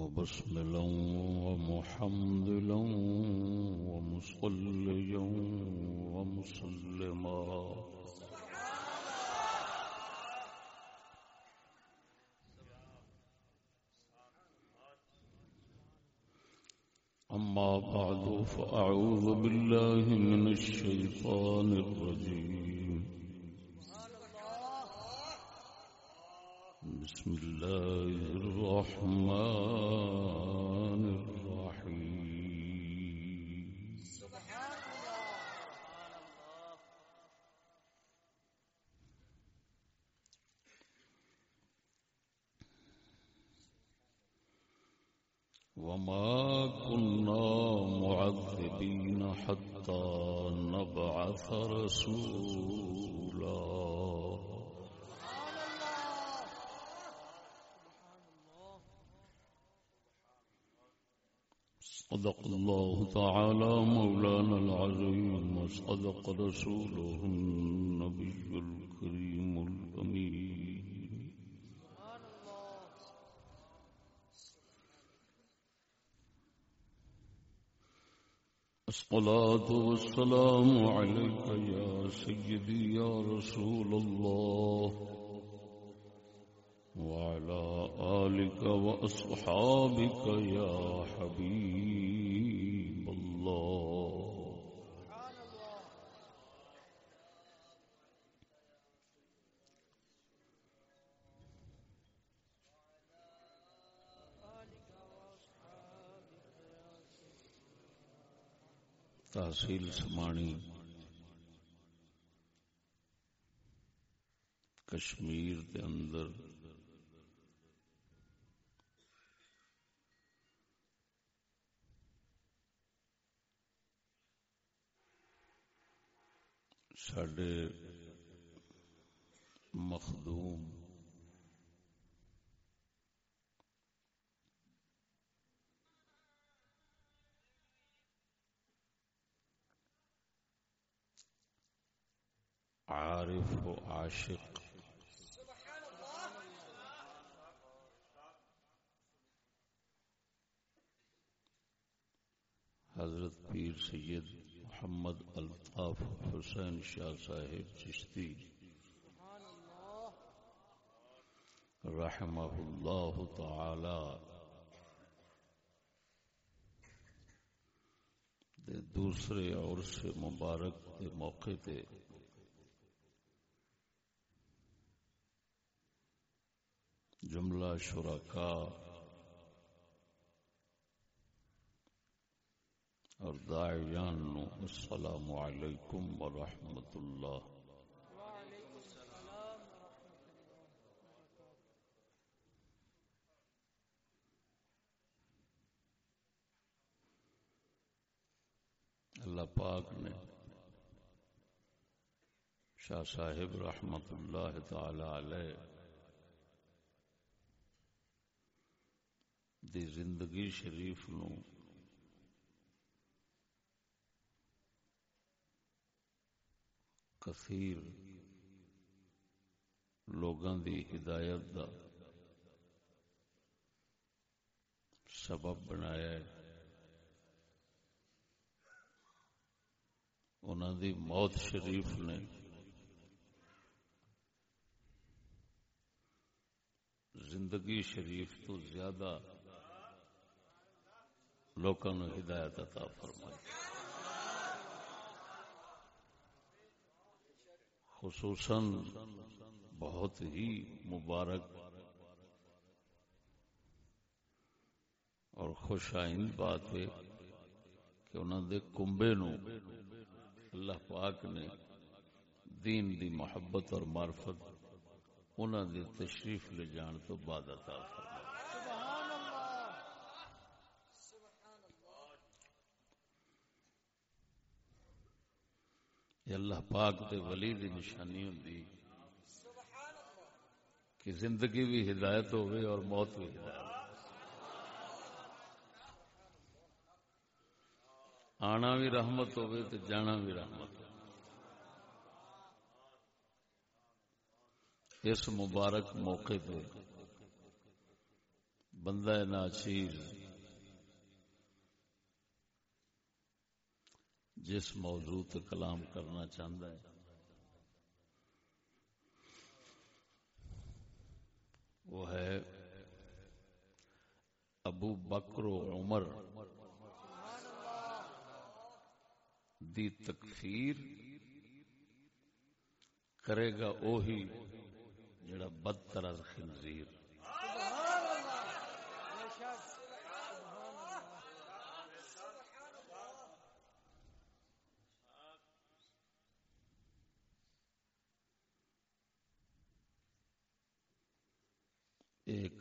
مبسملا ومحمدلا ومصليا ومسلما. أما بعد فأعوذ بالله من الشيطان الرجيم. بسم الله الرحمن الرحيم. سبحان الله وما كنا معذبين حتى نبعث رسولا. صدق الله تعالى مولانا العظيم وصدق رسوله النبي الكريم الأمين الصلاة والسلام عليك يا سيدي يا رسول الله وعلى آلك وأصحابك يا حبيب الله تحصیل سمانی کشمیر کے اندر سڈے مخدوم عارف و عاشق حضرت پیر سید محمد الطاف حسین شاہ صاحب چشتی رحمہ اللہ تعالی دے دوسرے اور سے مبارک دے موقع تے جملہ شرکاء اور داعیان نو السلام علیکم ورحمۃ اللہ اللہ پاک نے شاہ صاحب رحمت اللہ تعالی علیہ دی زندگی شریف نو کثیر لوگاں دی ہدایت دا سبب بنایا ہے۔ انہوں دی موت شریف نے زندگی شریف تو زیادہ لوگوں ہدایت عطا فرمائی۔ خصوصاً بہت ہی مبارک اور خوش آئند بات ہے کہ انہوں دے کمبے نو اللہ پاک نے دین دی محبت اور معرفت انہوں دے تشریف لے جان تو بعد عطا یہ اللہ پاک دے ولی دی نشانی ہوں کہ زندگی بھی ہدایت ہوئے اور موت بھی ہدایت۔ آنا بھی رحمت ہوئے تو جانا بھی رحمت۔ ہو اس مبارک موقع پہ بندہ ناچیز جس موضوع تے کلام کرنا چاہتا ہے۔ وہ ہے ابو بکر و عمر دی تکفیر کرے گا اوہی جڑا بدتر از خنزیر ایک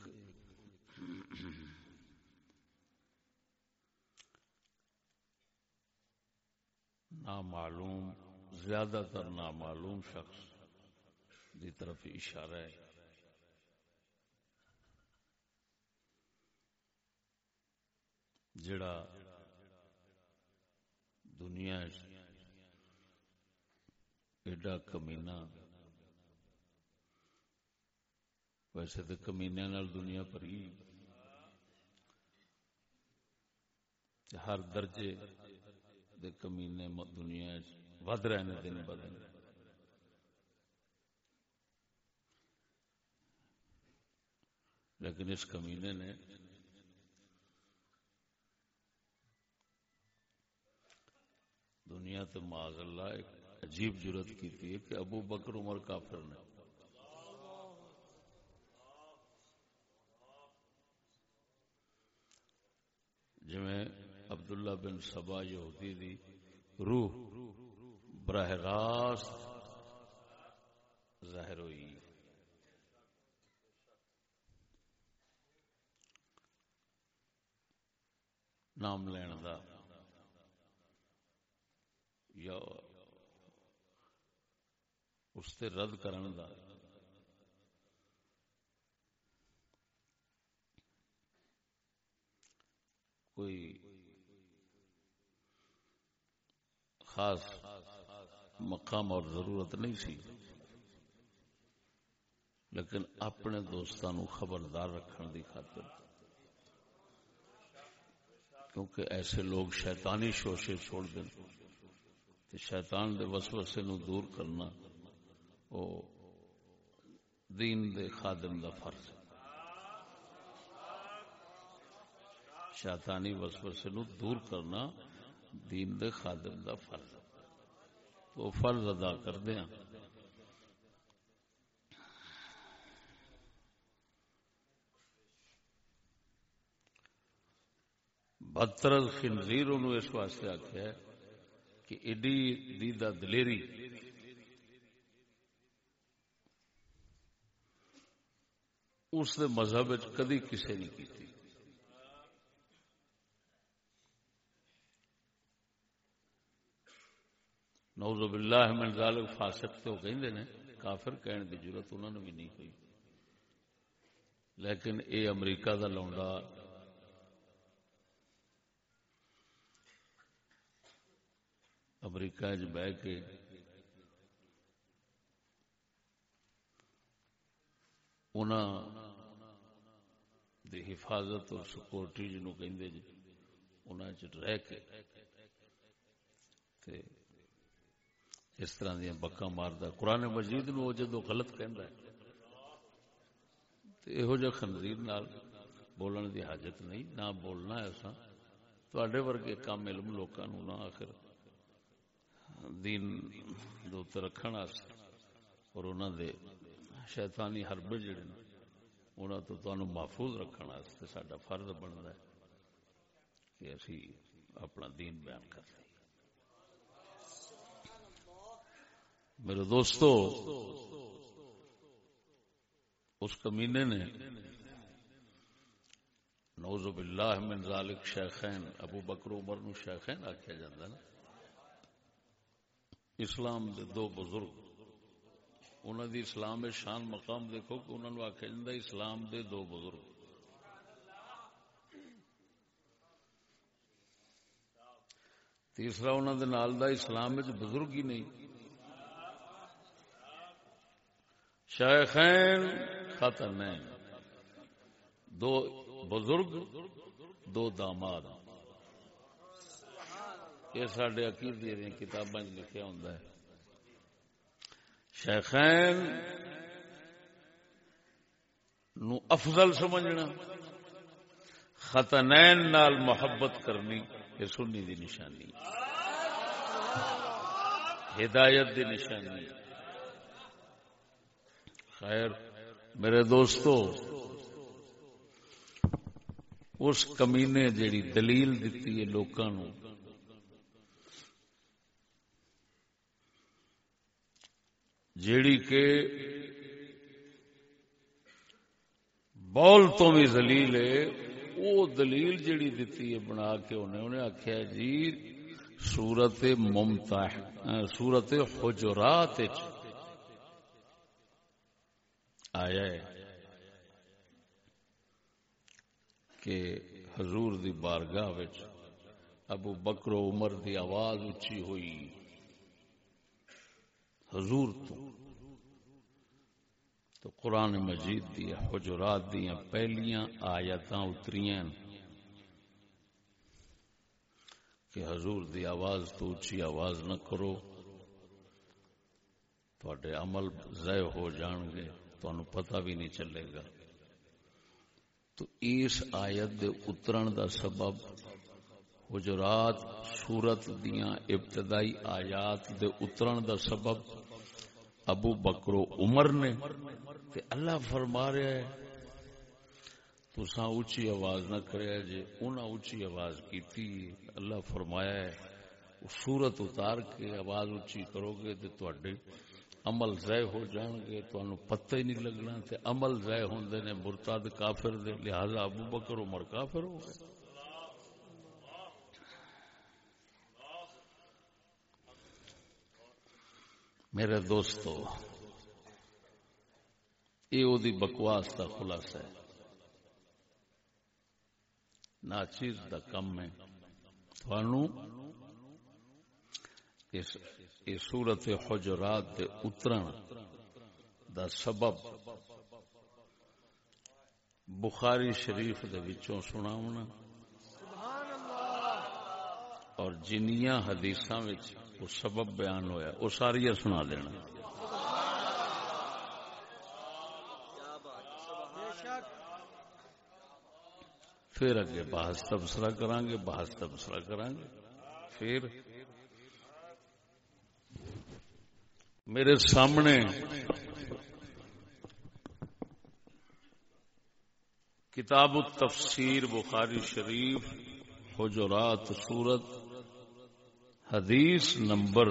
نامعلوم زیادہ تر نامعلوم شخص دی طرف اشارہ ہے۔ جڑا دنیا ایڈا کمینا ویسے تو کمینے دنیا پر ہی ہر درجے دے کمینے دنیا ود رہے دن بدن۔ لیکن اس کمینے نے دنیا تو معذ اللہ ایک عجیب جرت کی تھی کہ ابو بکر عمر کافر نے۔ جی عبداللہ بن سبا یہودی دی روح براہ راست ظاہر ہوئی۔ نام لین دا۔ یا اس تے رد کرن دا۔ کوئی خاص مقام اور ضرورت نہیں سی۔ لیکن اپنے دوستان خبردار رکھنے دی خاطر۔ کیونکہ ایسے لوگ شیطانی شوشے چھوڑ دیں شیطان دے وسوسے نو دور کرنا وہ دین دے خادم دا فرض ہے۔ شیطانی وسوسے نو دور کرنا دین دے خادم دا فرض۔ تو فرض ادا کر دیا ہاں۔ بدتر خنزیر اس واسطے آخیا کہ ایڈی دیدہ دلیری اس دے مذہب کدی کسی نہیں کی نوز باللہ من ذالک، فاسق تو کہندے نے، کافر کہنے دی ضرورت انہوں نے بھی نہیں ہوئی۔ لیکن اے امریکہ دا لونڈا۔ امریکہ چ بہ کے دی حفاظت اور سکورٹی جنوں کہندے جی انہاں چ رہ کے تے اس طرح دیا بکا مارد قرآن مجید نو جدو غلط کہہ یہو جہ خنزیر نال بولن دی حاجت نہیں، نہ بولنا ایسا تھوڑے ورگے کام علم لوکاں نو نہ آخر۔ دین دو رکھن اور انہوں دے شیطانی حربے جڑے انہوں تو تمہیں محفوظ رکھنے سڈا فرض بنتا ہے کہ اسی اپنا دین بیان کر سکیں۔ میرے دوستو، اس کمینے نے نوز باللہ من ذالک شیخین، ابو بکر عمر نو شیخین آکھیا جاندہ نا۔ اسلام دے دو بزرگ انہوں دی اسلام شان مقام دیکھو کہ انہوں نے آکھیا جاندہ اسلام دے دو بزرگ۔ تیسرا انہوں دے نال دا اسلام بزرگ ہی نہیں۔ شیخین خطرنین۔ دو بزرگ، دو داماد۔ یہ سڈے عقیدے کتابیں لکھا ہوں شیخین نو افضل سمجھنا ختنین نال محبت کرنی یہ سنی دی نشانی۔ ہدایت دی نشانی۔ خیر، میرے دوستو، اس کمینے جیڑی دلیل دیتی ہے لوکاں نو جیڑی کہ بول تو بھی دلیل ہے، وہ دلیل جیڑی دیتی ہے بنا کے انہیں انہیں آخیا جی سورت ممتا سورت حجرات آیا ہے کہ حضور دی بارگاہ ابو بکرو عمر دی آواز اچھی ہوئی۔ حضور تو تو قرآن مجید دیا، حجرات دیا، پہلیاں آیتاں اتریاں کہ حضور دی آواز تو اچھی آواز نہ کرو تھوڑے عمل ضائع ہو جان گے۔ تو پتہ بھی نہیں چلے گا۔ تو اس آیت دے اترن دا سبب حجرات سورت دیاں ابتدائی آیات دے اترن دا سبب ابو بکرو عمر نے۔ تے اللہ فرما رہا ہے تو اچھی آواز نہ کرے جی انہیں اچھی آواز کیتی۔ اللہ فرمایا ہے، سورت اتار کے آواز اچھی کرو گے تو عمل ضائع ہو جان گے تو پتہ ہی نہیں لگنا تے عمل ضائع ہوندے نے مرتاد کافر دے، لہذا ابو بکر، عمر کافر ہو گئے۔ میرے دوستو، یہ دی بکواس کا خلاصہ ہے۔ ناچیز دا کم ہے۔ تھانوں اس کہ سورت حجرات دے اترن دا سبب بخاری شریف دے وچوں سناونا اور جنیاں حدیثاں وچ وہ سبب بیان ہویا، وہ ساری سنا دینا۔ پھر اگے بحث تبصرہ کریں گے بحث تبصرہ کریں گے پھر میرے سامنے کتاب التفسیر بخاری شریف حجرات سورت حدیث نمبر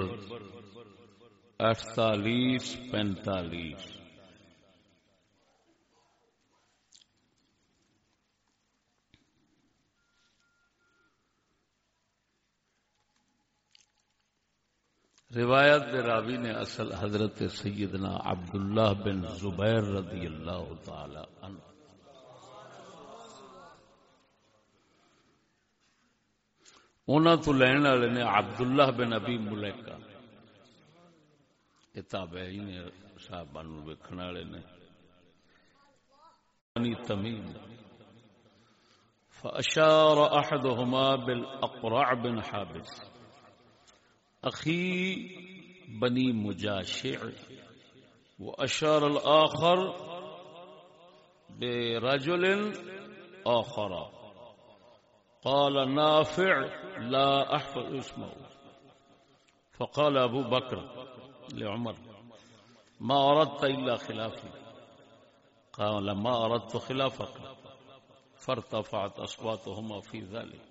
اڑتالیس پینتالیس۔ روایت دے راوی نے اصل حضرت سیدنا عبداللہ بن زبیر رضی اللہ تعالی عنہ اونا تو لین والے نے عبداللہ بن ابی ملیکا تابعین صاحب ویکھن والے نے۔ یعنی تمیم۔ فاشار احدهما بالاقرع بن حابس۔ أخي بني مجاشع وأشار الآخر برجل آخر۔ قال نافع لا أحفظ اسمه۔ فقال أبو بكر لعمر، ما أردت إلا خلافي قال ما أردت خلافك فارتفعت أصواتهما في ذلك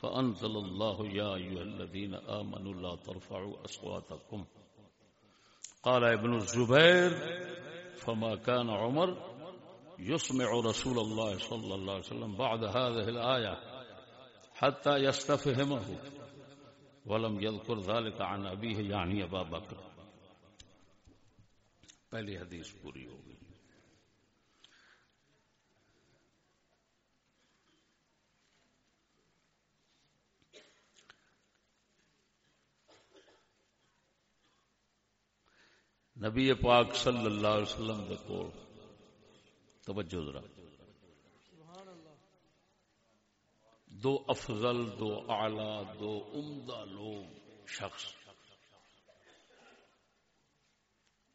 فأنزل الله يا أيها الذين آمنوا لا ترفعوا أصواتكم قال ابن الزبير فما كان عمر يسمع رسول الله صلى الله عليه وسلم بعد هذه الآية حتى يستفهمه ولم يذكر ذلك عن أبيه يعني أبا بكر۔ پہلی حدیث پوری ہوگی نبی پاک صلی اللہ علیہ وسلم دے کول۔ توجہ ذرا۔ دو افضل، دو اعلی، دو عمدہ لوگ، شخص۔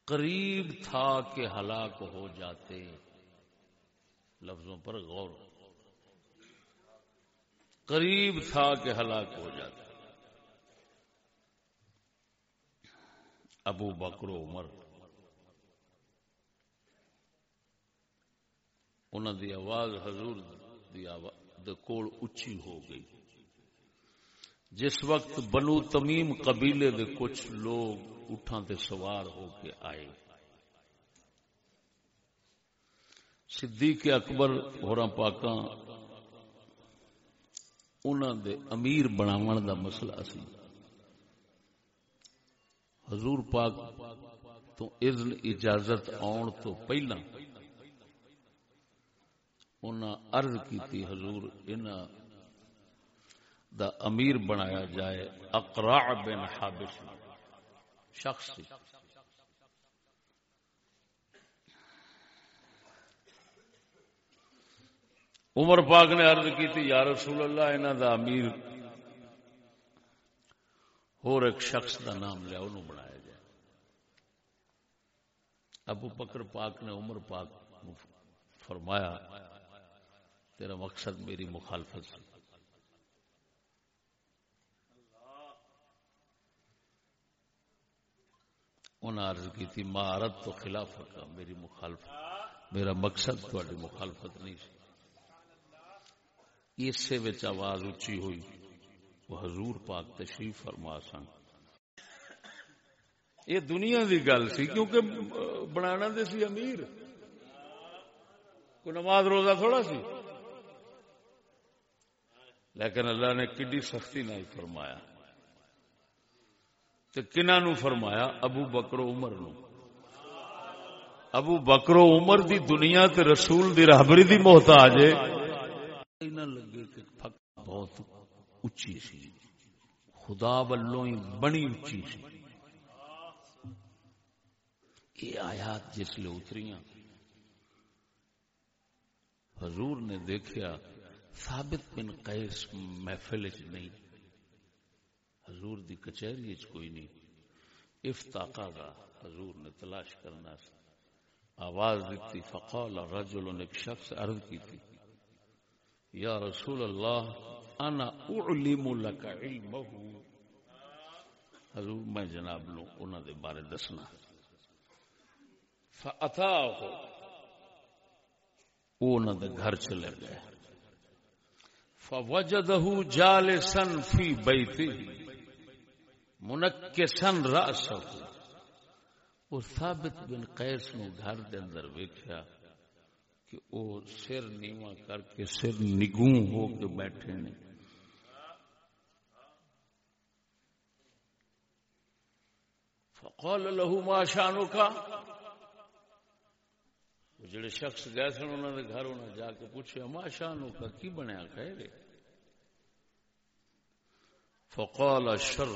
قریب تھا کہ ہلاک ہو جاتے۔ لفظوں پر غور۔ قریب تھا کہ ہلاک ہو جاتا ابو بکر عمر۔ انہوں دی آواز حضور دی آواز کول اچھی ہو گئی۔ جس وقت بنو تمیم قبیلے دے کچھ لوگ اٹھاں تے سوار ہو کے آئے۔ صدیق اکبر ہوراں پاکاں، انہاں دے امیر بناون دا مسئلہ سی۔ حضور پاک، تو اذن اجازت آن تو پہلا انہاں عرض کیتی حضور، انہاں دا امیر بنایا جائے اقراع بن حابس شخص۔ سی عمر پاک نے عرض کی تھی یا رسول اللہ انہ دا امیر اور ایک شخص دا نام لیا انہوں بنایا جائے ابو بکر پاک نے عمر پاک فرمایا تیرا مقصد میری مخالفت سے انہیں عرض کی تھی مہارت تو خلاف کا میری مخالفت میرا مقصد تھوڑی مخالفت نہیں سی اسے آواز اچھی ہوئی وہ حضور پاک تشریف فرما سن۔ یہ دنیا دی گل سی، کیونکہ بنانا دے سی امیر۔ کوئی نماز روزہ تھوڑا سی۔ لیکن اللہ نے کڈی سختی نہ فرمایا۔ تو کنہ نو فرمایا؟ ابو بکرو عمر نو۔ ابو بکرو عمر دی دنیا تے رسول دی رہبری دی محتاج ہے۔ لگے کہ بہت۔ اچھی سی۔ خدا ہی بنی اچھی سی۔ یہ آیات جس لیے اتری حضور نے دیکھا ثابت بن قیس محفل چ نہیں۔ حضور دی کچہری چ کوئی نہیں۔ افتاقا کا حضور نے تلاش کرنا آواز دیتی فقال رجل، ایک شخص عرض کی تھی یا رسول اللہ انا اعلم لك علمه حضور میں جناب لوں انہوں دے بارے دسنا۔ فاتاه انہوں دے گھر چلے گئے۔ فوجده جالسا في بيته منکسا راسه وہ ثابت بن قیس نو گھر دے اندر ویکھیا کہ او سر نیواں کر کے سر نگوں ہو کے بیٹھے نے۔ فقال له ما شانك؟ جڑے شخص گئے سن انہوں نے گھر انہیں جا کے پوچھے، ما شانك؟ کی بنیا؟ خیر فقال، شر.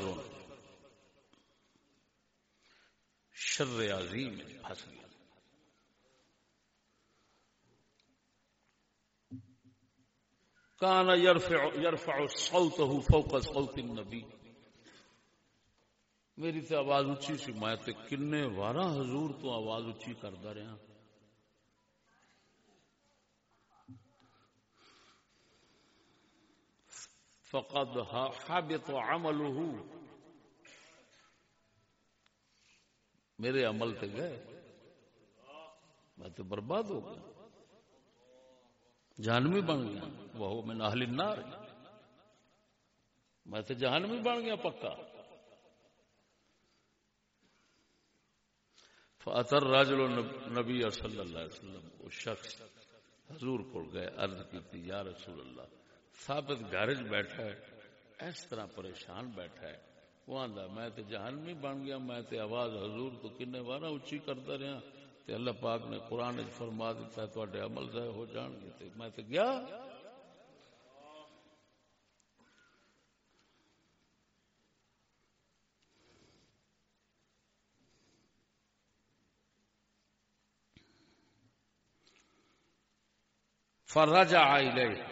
شر عظیم پھنس گیا کان یرفع یرفع صوته فوق صوت النبی. میری تے آواز اچھی سی، میں تے کنے وارا حضور تو آواز اچھی کردا رہا۔ فقد حابط عمله میرے عمل تے گئے۔ میں تو برباد ہو گیا۔ جہنمی بن گیا۔ وہ میں ناہل النار۔ میں تو جہنمی بن گیا پکا۔ فاتر راجل نبی صلی اللہ علیہ وسلم، وہ شخص حضور کو گئے، عرض کی یا رسول اللہ، ثابت گارج بیٹھا ہے اس طرح پریشان بیٹھا ہے. وہ آدھا میں تو جہنمی بن گیا، میں تو آواز حضور تو کنے بارہ اچھی کرتا رہا، تے اللہ پاک نے قرآن فرما دیتا ہے تو عمل ضائع ہو جان گے تے میں تے گیا؟ فرجع الیہ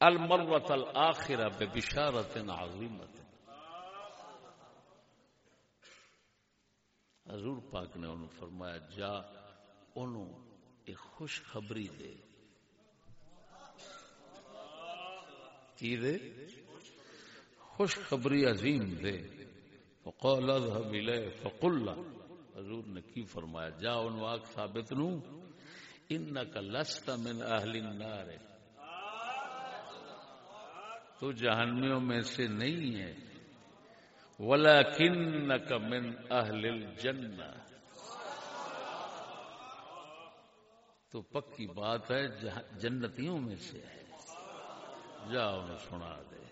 المروت الاخرہ ببشارت عظیمت حضور پاک نے انہوں فرمایا، جا، انہوں ایک خوشخبری دے. کی دے؟ خوشخبری عظیم دے. فقال اذهب الیہ فقل حضور نے کی فرمایا، جا ان واق ثابت نو انک لست من اہل النار. تو جہنمیوں میں سے نہیں ہے ولیکنک من اہل الجنہ. تو پکی بات ہے جنتیوں میں سے ہے۔ جا انہیں سنا دے۔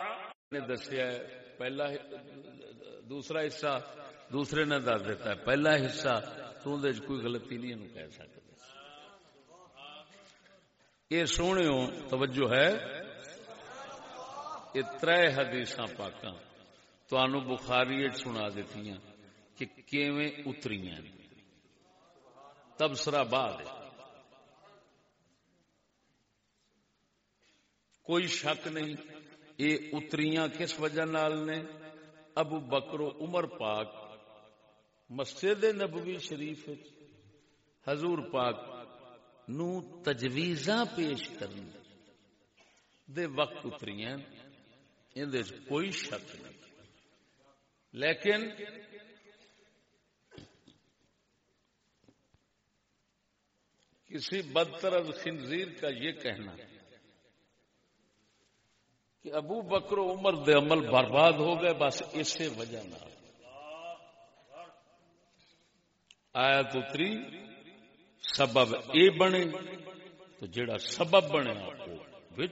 نے دسیا پہلا دوسرا حصہ دوسرے نے دس دیتا ہے، پہلا حصہ تو کوئی غلطی نہیں کہہ سکتے۔ یہ سونے توجہ ہے۔ یہ تر حدیث پاک بخاری سنا دیتی کہ کیویں اتری تبصرہ بعد کوئی شک نہیں یہ اتریاں کس وجہ نال نے؟ ابو بکرو عمر پاک، مسجد نبوی شریف حضور پاک نو تجویزاں پیش کرنے دے وقت اتریاں کوئی شک نہیں۔ لیکن کسی بدتر خنزیر کا یہ کہنا کہ ابو بکر و عمر دے عمل برباد ہو گئے، بس اسی وجہ نہ آیا تو تری سبب اے بنے، تو جڑا سبب بنے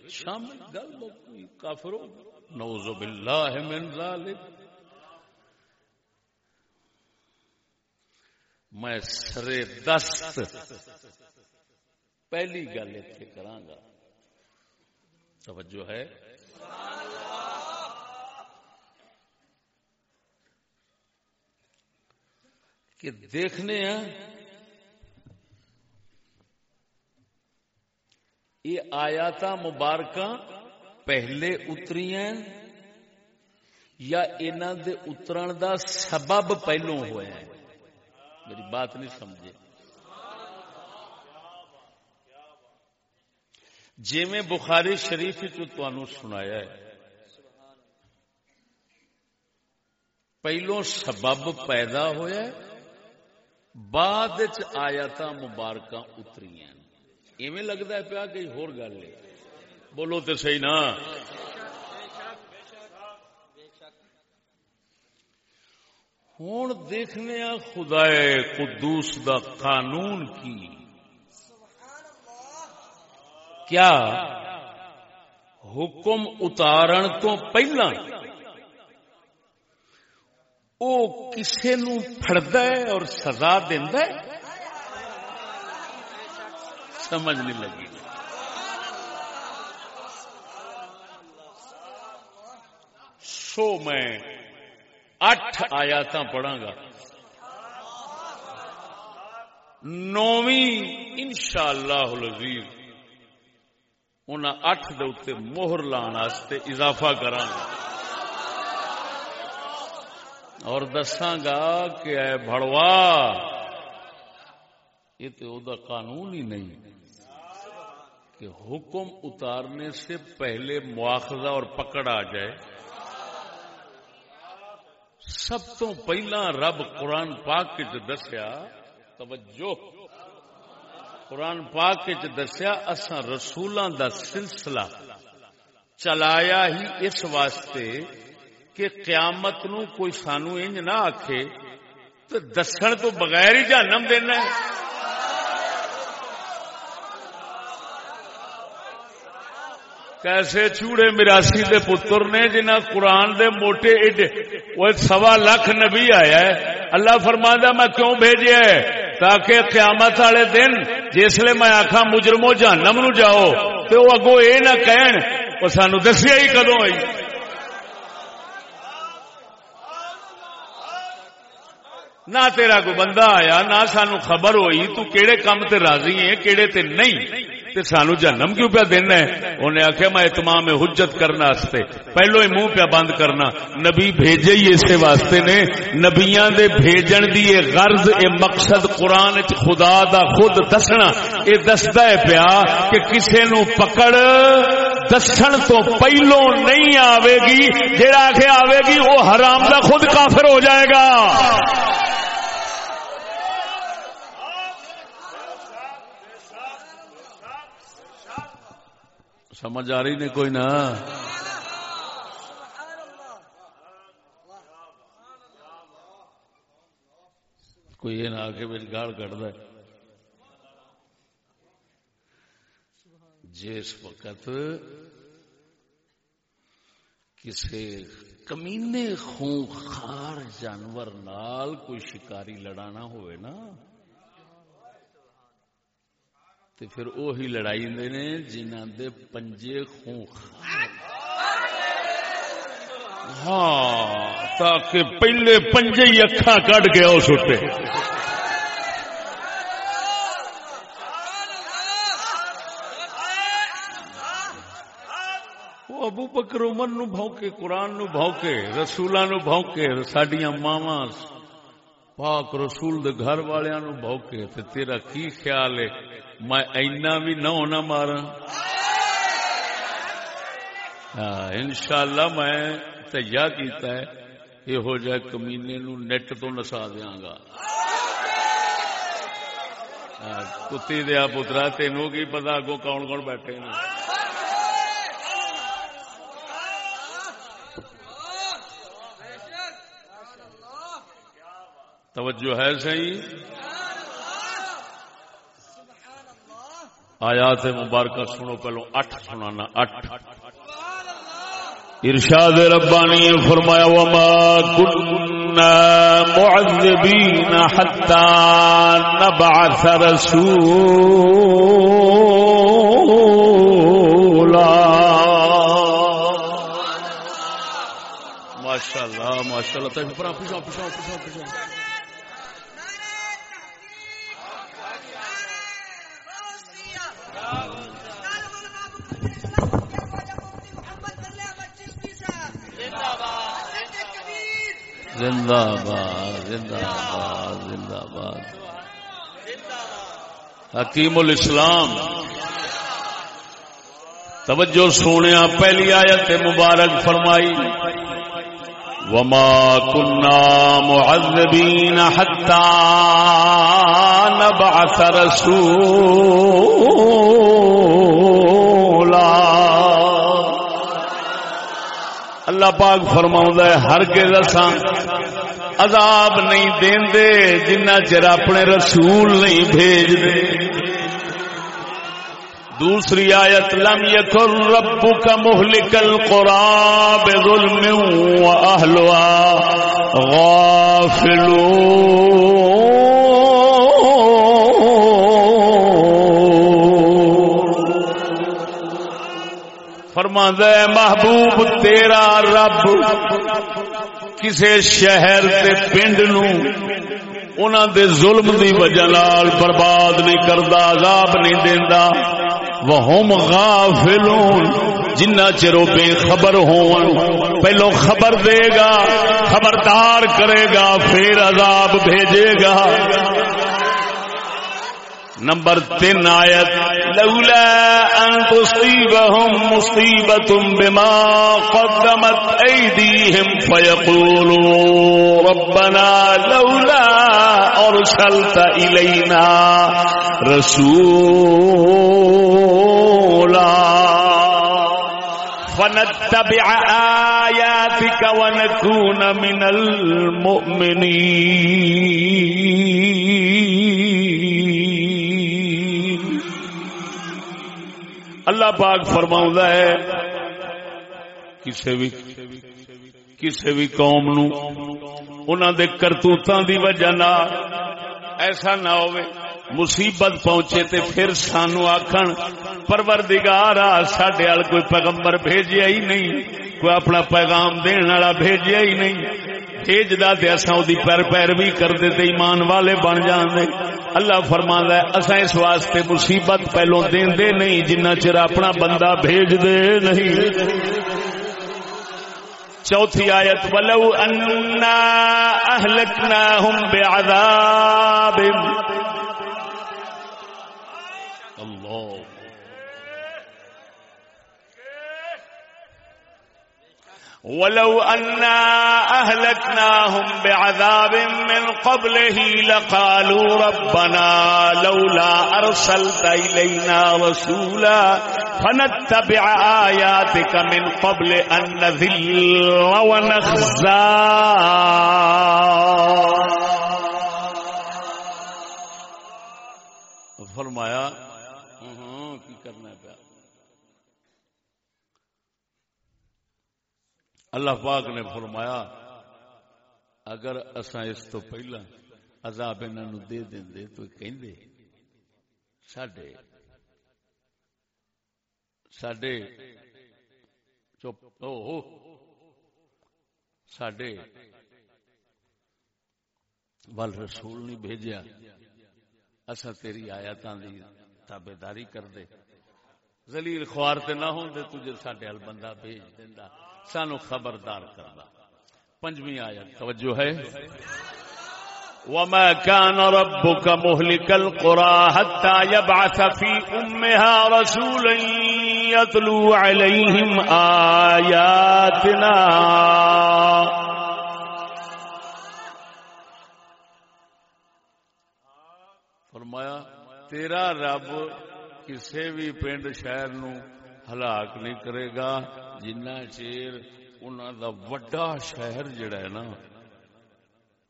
شامل گل کافر ہو نوز باللہ من ذالک۔ میں سرے دست پہلی گل اتنے کرانگا توجہ ہے۔ کہ دیکھنے ہیں، یہ آیات مبارکہ پہلے اتری ہیں یا انہوں دے اترن دا سبب پہلو ہوئے ہیں؟ میری بات نہیں سمجھے۔ جی میں بخاری شریف تو سنایا ہے۔ پہلو سبب پیدا ہوا بعد آیات مبارکہ اتری ایویں لگتا ہے پیا کہ ہور گل ہے۔ بولو تو صحیح نا۔ ہوں دیکھنے خدا قدوس دا قانون کی۔ کیا حکم اتارن تو پہلا؟ او کسے نو پڑد اور سزا ہے؟ سمجھ نہیں لگی۔ سو میں اٹھ آیات پڑھا گا۔ نویں ان شاء ان اٹھ دے موہر لان اضافہ کرا اور دساگا کہ اے بڑوا یہ تو قانون ہی نہیں کہ حکم اتارنے سے پہلے مواخذہ اور پکڑ آ جائے سب تو پہلا رب قرآن پاک کے دسیا توجہ قرآن پاک دسیا اصا رسولوں دا سلسلہ چلایا ہی اس واسطے کہ قیامت نو کوئی سانو انج نہ آکھے تو دسن تو بغیر ہی جانم دینا ہے۔ کیسے چوڑے مراسی دے پتر نے جنہ قرآن دے موٹے ایڈے وہ سوا لاکھ نبی آیا ہے۔ اللہ فرماندہ میں کیوں بھیجے ہے؟ تاکہ قیامت والے دن جسے میں آخا مجرمو جہنم نو جاؤ تو وہ اگو یہ نہ کہن وہ سانو دسیا ہی کدو آئی نہ تیرا کوئی بندہ آیا، نہ سانو خبر ہوئی، تو کیڑے کام تے راضی ہے کیڑے تے نہیں۔ تے سانو جنم کیوں پیا دینا ہے؟ انہیں آخیا میں اتمام حجت کرنا واسطے پہلو ہی منہ پیا بند کرنا۔ نبی بھیجے ہی اسے واسطے نے، نبیاں دے بھیجن دی اے غرض اے مقصد قرآن چ خدا دا خود دسنا۔ اے دستا ہے پیا کہ کسے نو پکڑ دسن تو پہلو نہیں آوے گی جڑا آخے آوے گی، وہ حرام دا خود کافر ہو جائے گا۔ سمجھ آ رہی نہیں کوئی نہ کوئی یہ نہ آ کے میری گاڑ کٹ دے جس وقت کسی کمینے خون خار جانور نال کوئی شکاری لڑانا ہوئے نا تے پھر وہی لڑائی دے نے جنہ دے پنجے خون ہاں تاکہ پہلے پنجے ہی اکھا کٹ گیا اس اٹھے ابو بکر عمر نو بھونکے، قرآن نو بھونکے رسولہ نو بھونکے، ساڈیاں ماواں پاک رسول دے گھر والوں نو بھوکے تے تیرا کی خیال ہے؟ میں اینا بھی نہ ہونا مارا ہاں انشاءاللہ میں تیار کیتا ہے یہ ہو جائے کمینے نو نیٹ تو نسا دیاں گا۔ ہاں، کتی دیا پترا تینوں کی پتا اگو کون کون بیٹھے نا توجہ ہے صحیح؟ آیات مبارکہ سنو پہلو اٹھ سنانا، اٹھ۔ ارشاد ربانی فرمایا، وما كنا معذبين حتى نبعث رسولا۔ ماشاءاللہ ماشاءاللہ تجھ پر پیچھے پیچھے پیچھے پیچھے زندہ باد زندہ باد زندہ باد۔ حکیم الاسلام، توجہ سونے پہلی آیت مبارک فرمائی۔ وما كنا معذبين حتى نبعث رسولا اللہ پاک فرما ہے، ہر کے رسا عذاب نہیں دین دے جنہ چر اپنے رسول نہیں بھیج دے دوسری آیت، لم یکر ربک مہلک القرآن بظلم و اہلوا غافلون۔ فرما دے محبوب، تیرا رب کسے شہر تے پنڈ نو انہاں دے ظلم دی وجہ نال برباد نہیں کردا، عذاب نہیں دیندا. وہم غافلون جنہ چرو بے خبر ہون، پہلو خبر دے گا، خبردار کرے گا، پھر عذاب بھیجے گا۔ نمبر تین آیت، لولا ان تصيبهم مصيبة بما قدمت ايديهم فيقولوا ربنا لولا ارسلت الينا رسولا. فنتبع آياتك ونكون من المؤمنين. اللہ پاک فرما ہے کسی بھی کسی بھی قوم نو دے کرتوتاں دی وجہ نہ ایسا نہ ہوئے مصیبت پہنچے تے پھر سانو آخن پروردگار سڈے وال کوئی پیغمبر بھیجیا ہی نہیں، کوئی اپنا پیغام دین والا بھیجیا ہی نہیں۔ بھیجدا تے اساں اودی پیر پیروی کردے تے ایمان والے بن جاندے۔ اللہ فرماندا ہے، اساں اس واسطے مصیبت پہلو دیندے نہیں، جنہ چر اپنا بندہ بھیج دے نہیں۔ چوتھی آیت، ولو انا اهلكناهم بعذاب ولو أنا أهلكناهم بعذاب من قبله لقالوا ربنا لولا أرسلت إلينا رسولا فنتبع آياتك من قبل أن نذل ونخزى. فرمایا اللہ پاک نے فرمایا، اگر اساں اس تو پہلا عذاب انہوں دے دیں دے تو کہیں ساڈے ساڈے چپ، او ساڈے ول رسول نہیں بھیجیا۔ اسا تیری آیاتاں دی تابے داری کر دے زلیل خوار تے نہ ہوں دے تجھے ساڈے ال بندہ بھیج دیندا۔ سانو خبردار کرنا۔ پنجویں آیت، توجہ ہے۔ وما كان ربك مهلك القرى حتى يبعث في أمها رسولا يتلو عليهم آياتنا۔ فرمایا، تیرا رب کسی بھی پنڈ شہر نو ہلاک نہیں کرے گا۔ جنہ چیر انہوں دا وڈا شہر جڑا ہے نا،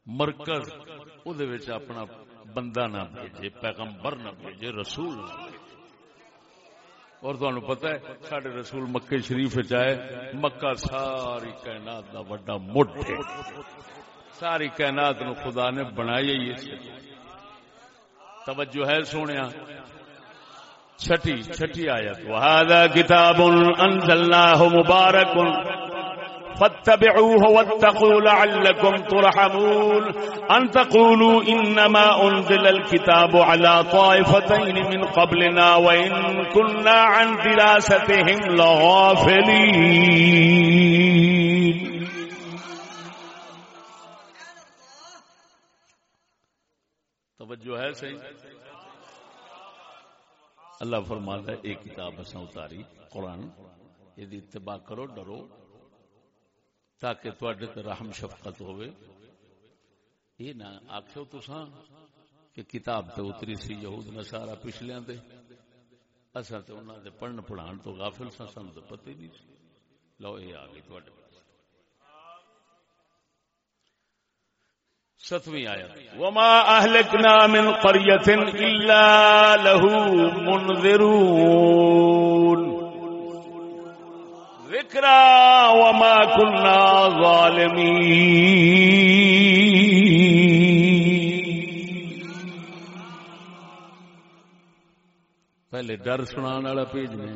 مرکز، او اپنا بندہ نہ بھیجے، پیغمبر نہ بھیجے، رسول اور تمہیں پتا ہے سڈے رسول مکے شریف چاہے مکہ ساری کائنات دا وڈا مٹ ہے۔ ساری کائنات نو خدا نے بنایا ہی توجہ ہے سونے چھٹی چھٹی آیت۔ وهذا كتاب انزلناه مبارك فاتبعوه واتقوا لعلكم ترحمون۔ ان تقولوا انما انزل الكتاب على طائفتين من قبلنا وان كنا عن دراستهم لغافلين توجہ ہے صحیح؟ اللہ فرماتا ہے، ایک کتاب اساں اتاری، قرآن۔ یہ اتباع کرو، ڈرو، تاکہ تواڈے تے رحم، شفقت ہوے یہ نہ آکھو تساں کہ کتاب تے اتری سی یہود نصارا پچھلیاں تے۔ اساں تے انہاں دے پڑھن پڑھان تو غافل ساں سن تے پتہ نہیں لو اے آ گئی تواڈے ستویں آیت۔ وما اهلكنا من قريه الا له منذرون۔ ذكرى وما كنا ظالمين۔ پہلے ڈر سنان والا بھیجنے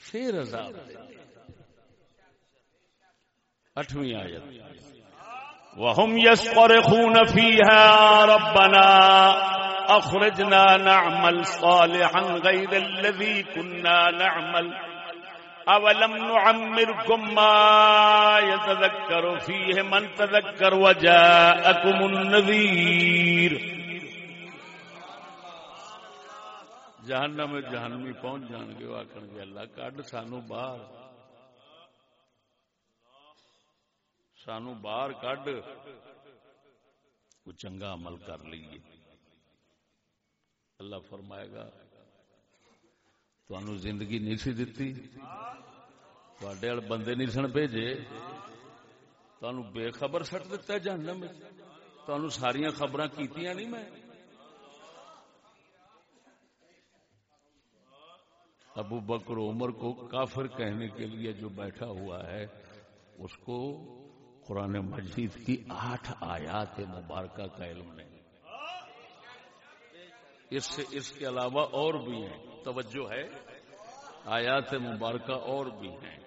پھر عذاب۔ اٹھویں آیت۔ وهم يصرخون فيها ربنا أخرجنا نعمل صالحا غير الذي كنا نعمل أولم نعمركم ما يتذكر فيه من تذكر وجاءكم النذير جہنم جہنمی پہنچ جان گے آخر گے، اللہ کڈ سانو باہر۔ سانو باہر کڈ کو چنگا عمل کر لیے۔ اللہ فرمائے گا تو زندگی نہیں سی دتی۔ تھے بندے نہیں سن بھیجے۔ تہن بے خبر سٹ دتا جہنم تہن ساریا خبر کیتیاں نہیں میں۔ ابو بکر عمر کو کافر کہنے کے لیے جو بیٹھا ہوا ہے، اس کو قرآن مجید کی آٹھ آیات مبارکہ کا علم نہیں۔ اس سے اس کے علاوہ اور بھی ہیں۔ توجہ ہے۔ آیات مبارکہ اور بھی ہیں۔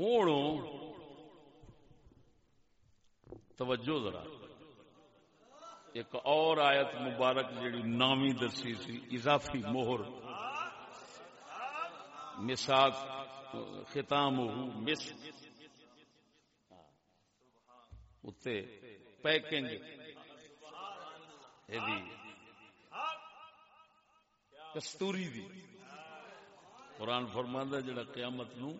ہوں توجہ ذرا۔ ایک اور آیت مبارک جڑی نامی دسی سی، اضافی موہر مساق ختام مس اتنے پیکنگ کستوری دی قرآن فرماندہ جڑا قیامت نو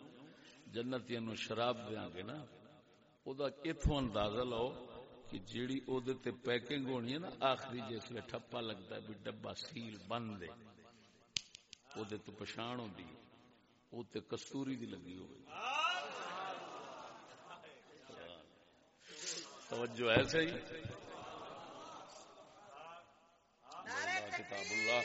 جنتیاں نو شراب دیا گے نا او دا اتو اندازہ لو کہ جیڑی او دے تے پیکنگ ہونی ہے نا آخری جس لیے ٹھپا لگتا ہے بھی ڈبا سیل بند دے او دے تو پشان ہوں دی او تے کستوری دی لگی ہوئی توجہ ایسے ہی۔ کتاب اللہ۔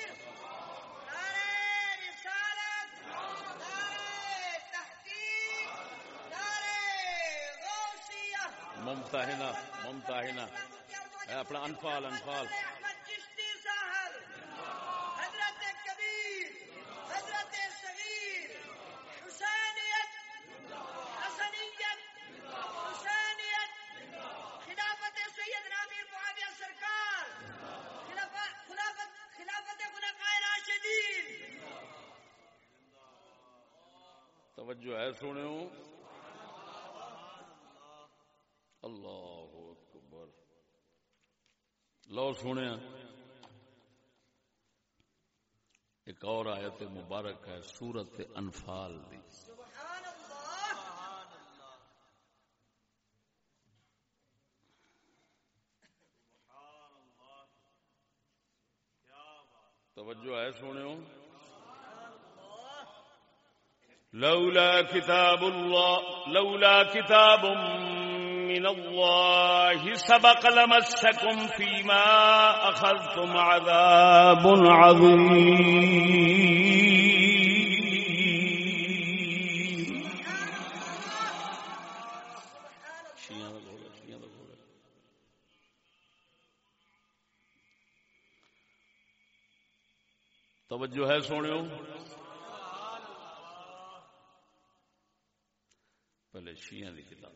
ممتاحنا ممتاحنا اپنا انفال انفال۔ سونے اللہ اکبر۔ لو سونے ایک اور آیت مبارک ہے، سورت انفال دی۔ توجہ ہے سونے لولا كتاب الله، لولا كتاب من الله سبق لمسكم فيما أخذتم عذاب عظيم توجہ ہے سونے پہلے شیعہ دی کتاب۔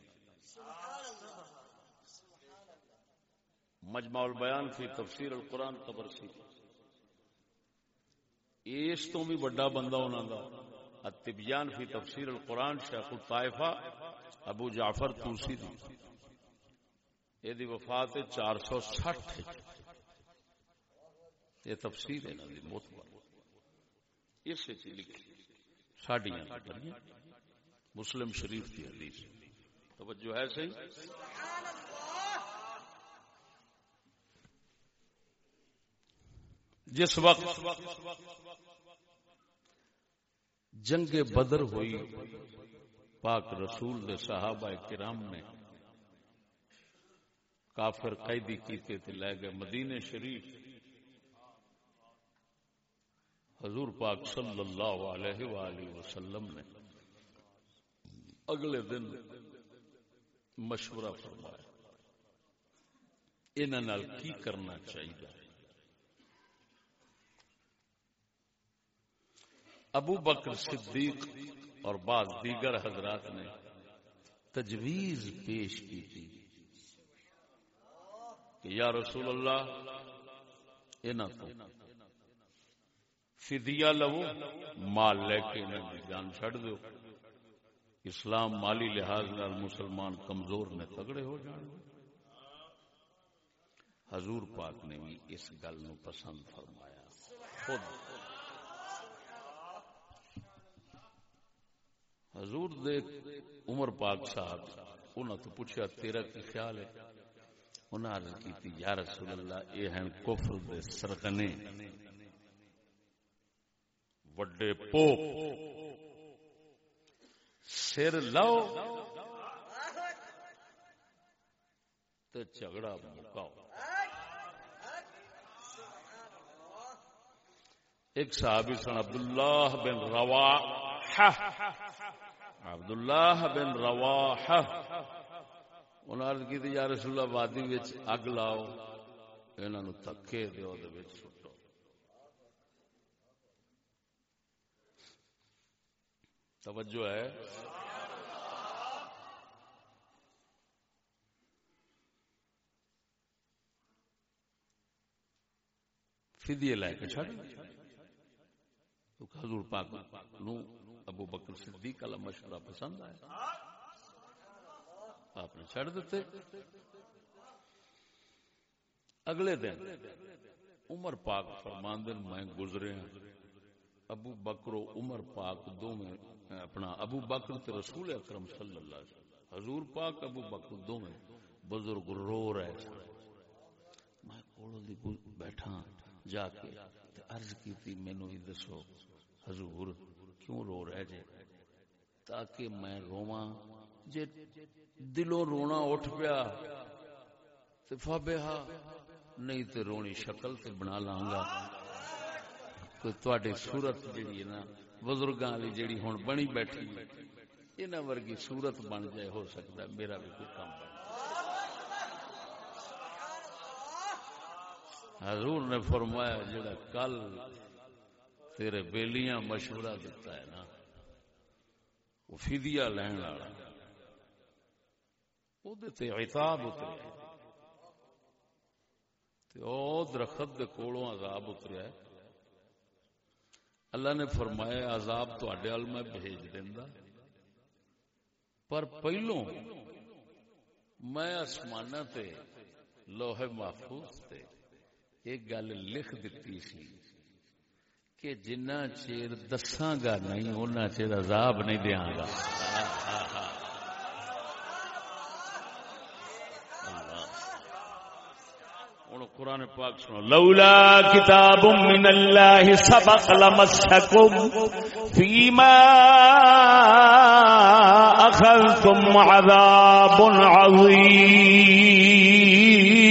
مجمع البیان فی تفسیر القرآن تبرسی۔ اس تو بھی بڑا بندہ انہوں دا۔ التبیان فی تفسیر القرآن شیخ الطائفہ ابو جعفر توسی دی۔ یہ دی وفات چار سو سٹھ یہ تفسیر ہے نا دی موت اس سے لکھی۔ ساڑیاں مسلم شریف کی حدیث۔ توجہ ہے صحیح؟ جس وقت جنگ بدر ہوئی، پاک رسول دے صحابہ کرام نے کافر قیدی کیتے تھے لے گئے مدینے شریف۔ حضور پاک صلی اللہ علیہ وآلہ وسلم نے اگلے دن مشورہ فرمایا انہوں کی کرنا چاہیے؟ ابو بکر صدیق اور بعض دیگر حضرات نے تجویز پیش کی تھی کہ یا رسول اللہ فدیہ لو، مال لے کے جان چھڑ دو اسلام مالی لحاظ نال مسلمان کمزور نے تگڑے ہو جان۔ حضور پاک نے بھی اس گل نو پسند فرمایا۔ خود۔ حضور دے عمر پاک صاحب انہوں تو پوچھا تیرا کی خیال ہے؟ انہوں عرض کی تھی یا رسول اللہ، اے ہیں کفر دے سرغنے۔ وڈے پوپ۔ سر لو۔ تو جھگڑا مکاؤ۔ ایک صحابی سن عبداللہ بن روا عبداللہ بن روا انہوں نے کی یا رسول اللہ وادی اگ لاؤ انہوں تھکے دو سٹو توجہ ہے۔ فدیے لے کے چھڑ حضور پاک نو ابو بکر صدیق کا مشورہ پسند آیا۔ آپ نے چھڑ دیتے۔ اگلے دن عمر پاک فرمان دن میں گزرے ہیں ابو بکر و عمر پاک دو میں اپنا ابو بکر تے رسول اکرم صلی اللہ علیہ وسلم۔ حضور پاک ابو بکر دو میں بزرگ رو رہے میں کوڑوں دی بیٹھا جا کے تے عرض کی تھی مینو بھی دسو حضور کیوں رو رہے جے؟ تاکہ میں رواں جے دلوں رونا اٹھ پیا تے فابہا نہیں تے رونی شکل تے بنا لانگا کوئی تواڈی صورت جڑی ہے نا بزرگاں والی جڑی ہن بنی بیٹھی انہاں ورگی صورت بن جائے، ہو سکتا ہے میرا بھی کوئی کام بن حضور نے فرمایا، جڑا کل تیرے بیلیاں مشورہ دیتا ہے نا، وہ فدیا لین والا عتاب اتریا درخت کولوں عذاب اتریا ہے۔ اللہ نے فرمایا، عذاب تڈے وال میں بھیج دینا پر پہلو میں آسمان تے لوہے محفوظ تے ایک گل لکھ دیتی سی کہ جنہ چیر دساں گا نہیں اُنہ چیر عذاب نہیں دیاں گا۔ قرآن پاک سنو۔ لولا کتاب من اللہ سبق لمسکم فیما اخذتم عذاب عظیم۔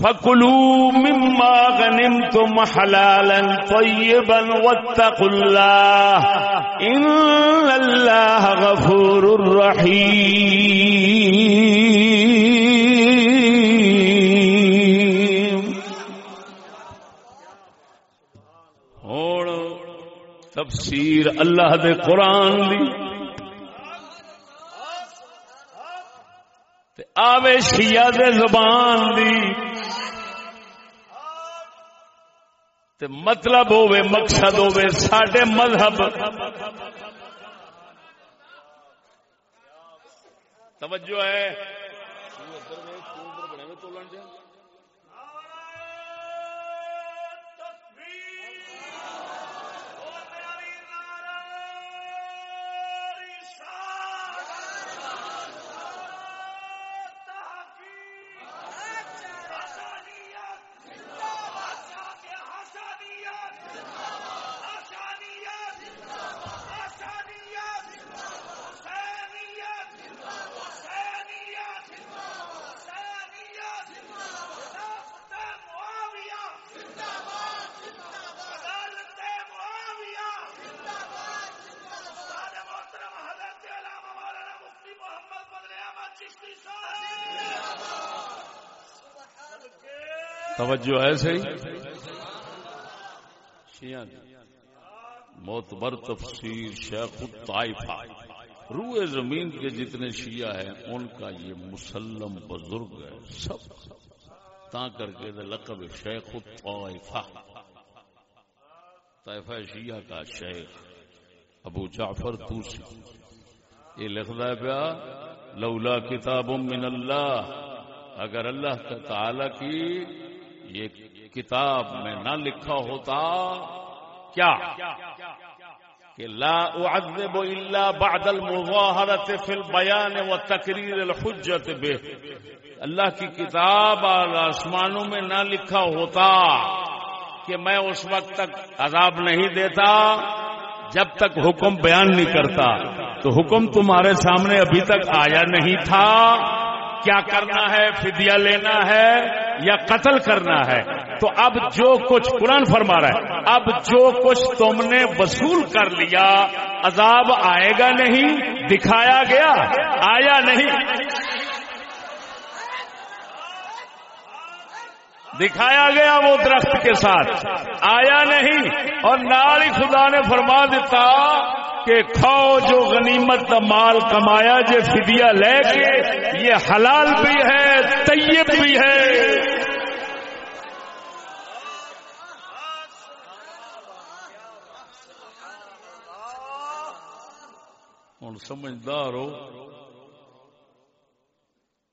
فكلوا مما غنمتم حلالا طيبا واتقوا الله إن الله غفور رحيم اور تفسیر اللہ دے قرآن دی۔ آوے شیعہ دے زبان دی۔ تے مطلب ہوے مقصد ہوے ساڈے مذہب۔ توجہ ہے۔ توجہ ہے صحیح؟ موتبر تفسیر شیخ الطائفہ۔ روئے زمین کے جتنے شیعہ ہیں، ان کا یہ مسلم بزرگ ہے، سب۔ تا کر کے لقب شیخ الطائفہ۔ طائفہ شیعہ کا شیخ ابو جعفر توسی یہ لکھتا ہے پیا، لولا کتاب من اللہ، اگر اللہ تعالی کی یہ کتاب میں نہ لکھا ہوتا، کیا؟ کہ لا اعذب الا بعد المظاہرت فی البیان و تقریر الحجت بے اللہ کی کتاب آسمانوں میں نہ لکھا ہوتا کہ میں اس وقت تک عذاب نہیں دیتا، جب تک حکم بیان نہیں کرتا۔ تو حکم تمہارے سامنے ابھی تک آیا نہیں تھا۔ کیا کرنا ہے؟ فدیہ لینا ہے۔ یا قتل کرنا ہے، تو اب جو کچھ قرآن فرما رہا ہے، اب جو کچھ تم نے وصول کر لیا، عذاب آئے گا نہیں، دکھایا گیا، آیا نہیں۔ دکھایا گیا وہ درخت کے ساتھ، آیا نہیں۔ اور نال ہی خدا نے فرما دیتا کہ کھاؤ جو غنیمت کا مال کمایا جو فدیہ لے کے، یہ حلال بھی ہے، طیب بھی ہے۔ ہوں سمجھدار ہو،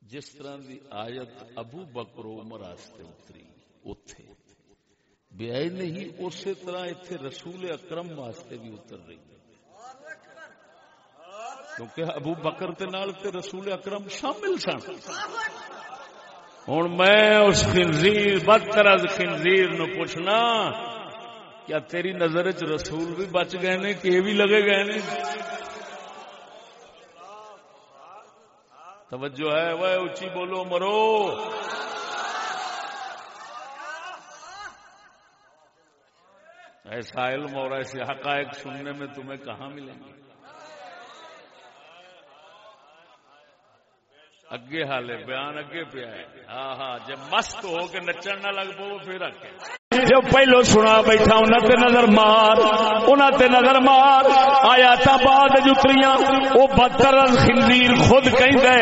جس طرح دی آیت ابو بکر عمر واسطے اتری اتے بیا نہیں، اسی طرح اتنے رسول اکرم واسطے بھی اتر رہی۔ کیونکہ ابو بکر تے نال تے رسول اکرم شامل سن۔ ہوں میں اس خنزیر بدتر از خنزیر نو پوچھنا، کیا تیری نظر چ رسول بھی بچ گئے نے، کہ بھی لگے گئے نے؟ توجہ ہے، وہ اچھی بولو، مرو۔ ایسا علم اور ایسے حقائق سننے میں تمہیں کہاں ملیں گے؟ اگے حالے، بیان اگے پیا ہے ہاں ہاں جب مست ہو کے نچن نہ لگ پو پھر اگے۔ جو پہلو سنا بیٹھا انہوں تے نظر مار انہوں تے نظر مار۔ آیا تا بعد جتریاں وہ بدتر خنزیر خود کہیں دے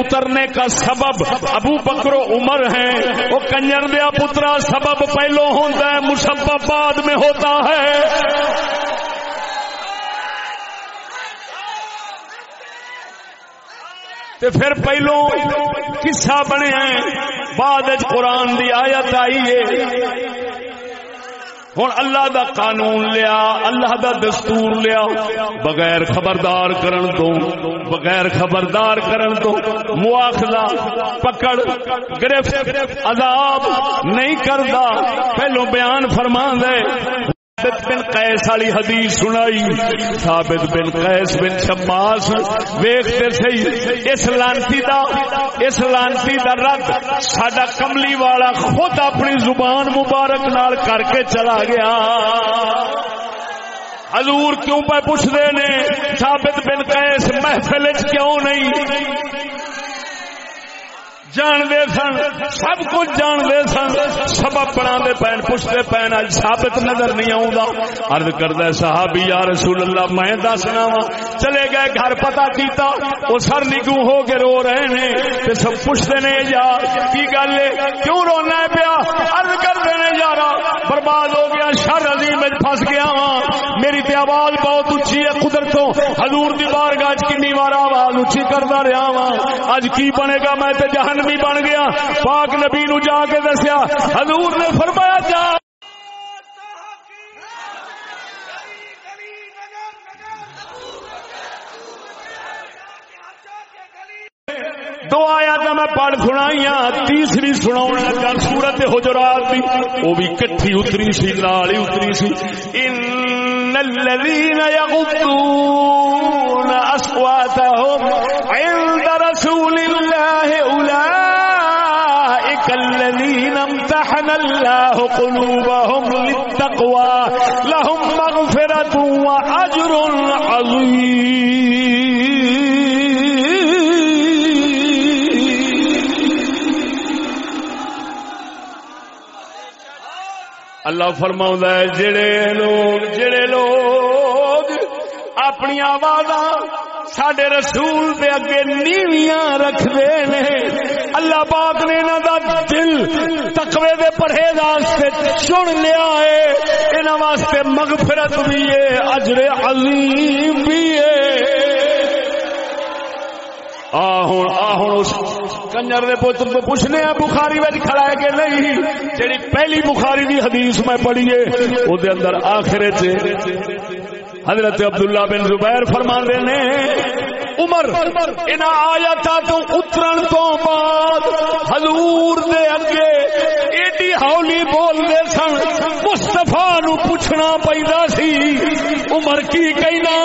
اترنے کا سبب ابو بکر و عمر ہیں۔ وہ کنجر دیا پترا سبب پہلو ہوتا ہے مسبب بعد میں ہوتا ہے۔ تے پھر پہلو قصہ بنے ہیں۔ بعد قرآن دی آیت آئی ہے۔ ہوں اللہ دا قانون لیا، اللہ دا دستور لیا۔ بغیر خبردار کرن تو، بغیر خبردار کرن تو مواخلہ پکڑ، گرفت، عذاب نہیں کردا۔ پہلو بیان فرما دے ثابت بن قیس والی حدیث سنائی۔ ثابت بن قیس بن شماس ویختے سی اس لانتی دا، اس لانتی دا رد ساڈا کملی والا خود اپنی زبان مبارک نال کر کے چلا گیا۔ حضور کیوں پہ پوچھتے نے؟ ثابت بن قیس محفل کیوں نہیں؟ جانتے سن، سب کچھ جانتے سن سبب بنا پین پوچھتے پین اج ثابت نظر نہیں آؤں گا عرض صحابی، یا رسول اللہ، میں دسنا وا ہاں، چلے گئے، گھر پتا کیتا، وہ سر نگو ہو کے رو رہے نے، تے سب پوچھتے نے، یار، کی گل ہے؟ کیوں رونا پیا؟ عرض کردے نے، یارا برباد ہو گیا، شر عظیم پھنس گیا ہاں۔ میری تے آواز بہت اچھی ہے قدرتوں حضور دی بارگاہ اج کنی وار آواز اچھی کردا رہیا ہاں۔ اج کی بنے گا؟ میں تے جہنمی بن گیا۔ پاک نبی نو جا کے دسیا، حضور نے فرمایا جا۔ دو آیا تو میں پڑھ سنائی تیسری سنا لگا سورت حجرات دی۔ وہ بھی کٹھی اتری سی لال ہی اتری سی۔ ان الذين يغضون اصواتهم عند رسول الله اولئك الذين امتحن الله قلوبهم للتقوى۔ لهم مغفرة واجر عظيم۔ اللہ فرماؤں ہے، جڑے لوگ جڑے لوگ اپنی آواز سڈے رسول دے اگے نیویاں رکھتے نے، اللہ پاک نے انہوں دا دل تقوی دے پرہیز واسطے چن لیا ہے۔ انہوں واسطے مغفرت بھی ہے، اجر عظیم بھی ہے۔ آہن آہن اس کنجر دے پتر تو پوچھنے ہیں، بخاری وچ کھڑا ہے کہ نہیں؟ جڑی پہلی بخاری دی حدیث میں پڑھی ہے، او دے اندر آخر حضرت عبداللہ بن زبیر فرما نے، عمر ان آیتا تو اترن تو بعد حضور دے اگے ایڈی ہولی بول دے سن، مصطفیٰ نو پوچھنا پہلا سی، عمر کی کہنا؟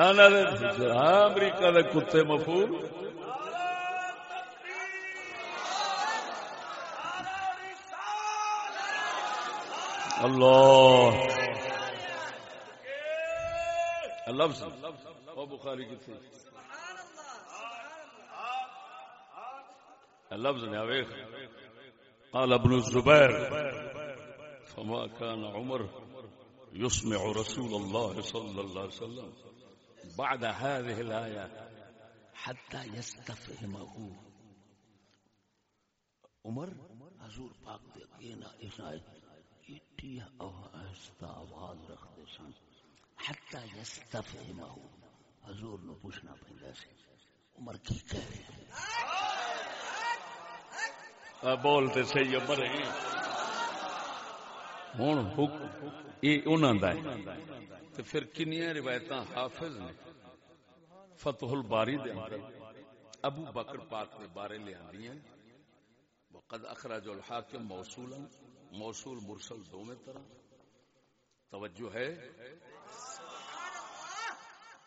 لانا ہاں امریکہ دے کتے مفہوم۔ اللہ۔ لفظ۔ وہ بخاری کی تھی۔ لفظ نے اویخ قال ابن الزبير فما كان عمر يسمع رسول الله صلى الله عليه وسلم۔ بعد هذه الآية حتى يستفهمه. عمر، حضور پاک دے کینا اس آیت ایٹی آہستہ آواز رکھتے سن. حتی یستفہمہ حضور نو پوچھنا پہندا سی عمر کی کہہ رہے ہیں؟ بولتے صحیح عمر ہیں۔ ہوں حکم یہ انہوں دا ہے تو پھر کنیا روایت حافظ نے فتح الباری دے اندر ابو بکر پاک کے بارے لے آدی ہیں وقد اخرج الحاکم موصولا موصول مرسل دو میں طرح توجہ ہے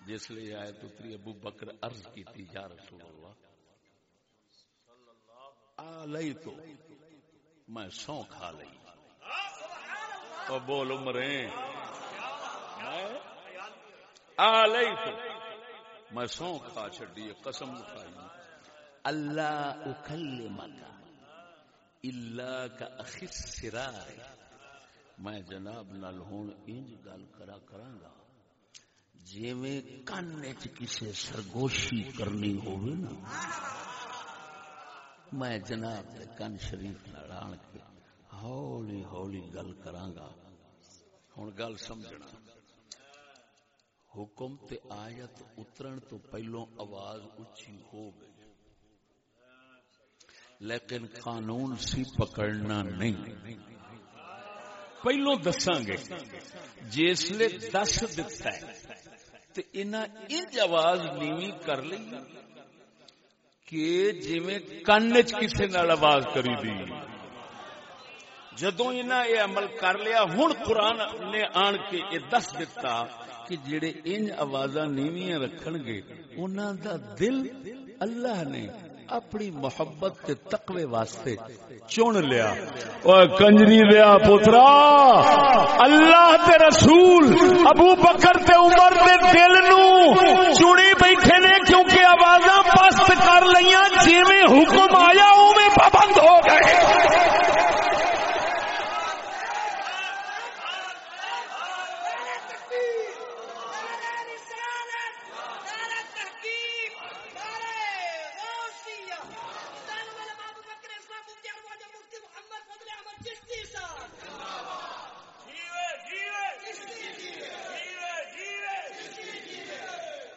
جس لیے آئے تو تری ابو بکر عرض کی تھی یا رسول اللہ آلئی تو میں سو کھا لئی اور بول عمریں۔ آلئی تو میں سو کھا چھڑی قسم کھائی اللہ اکل اکلمک اللہ کا اخص سرا میں جناب نال ہوں انج گل کرا کراں گا جیویں کن وچ کسے سرگوشی کرنی ہووے نا۔ میں جناب دے کن شریف نال آن کے ہولی ہولی گل کراں گا ہن گل سمجھنا۔ حکم تے آیت اترن تو پہلوں آواز اچھی ہو گئی لیکن قانون سی پکڑنا نہیں۔ پہلو دساں گے جسے دس دتا ہے۔ تو انہیں انج آواز نیوی کر لی کہ جی کن چ کسی نال آواز کری دی۔ جدو انہیں یہ عمل کر لیا ہوں قرآن نے آن کے یہ دس دتا کہ جڑے ان آواز نیویاں رکھن گے انہوں دا دل اللہ نے اپنی محبت کے تقوی واسطے چن لیا۔ اور کنجری دیا پترا، اللہ تے رسول ابو بکر تے عمر دے دل نو چنی بیٹھے نے کیونکہ آوازاں پست کر لیاں جویں حکم آیا اوویں پابند ہو گئے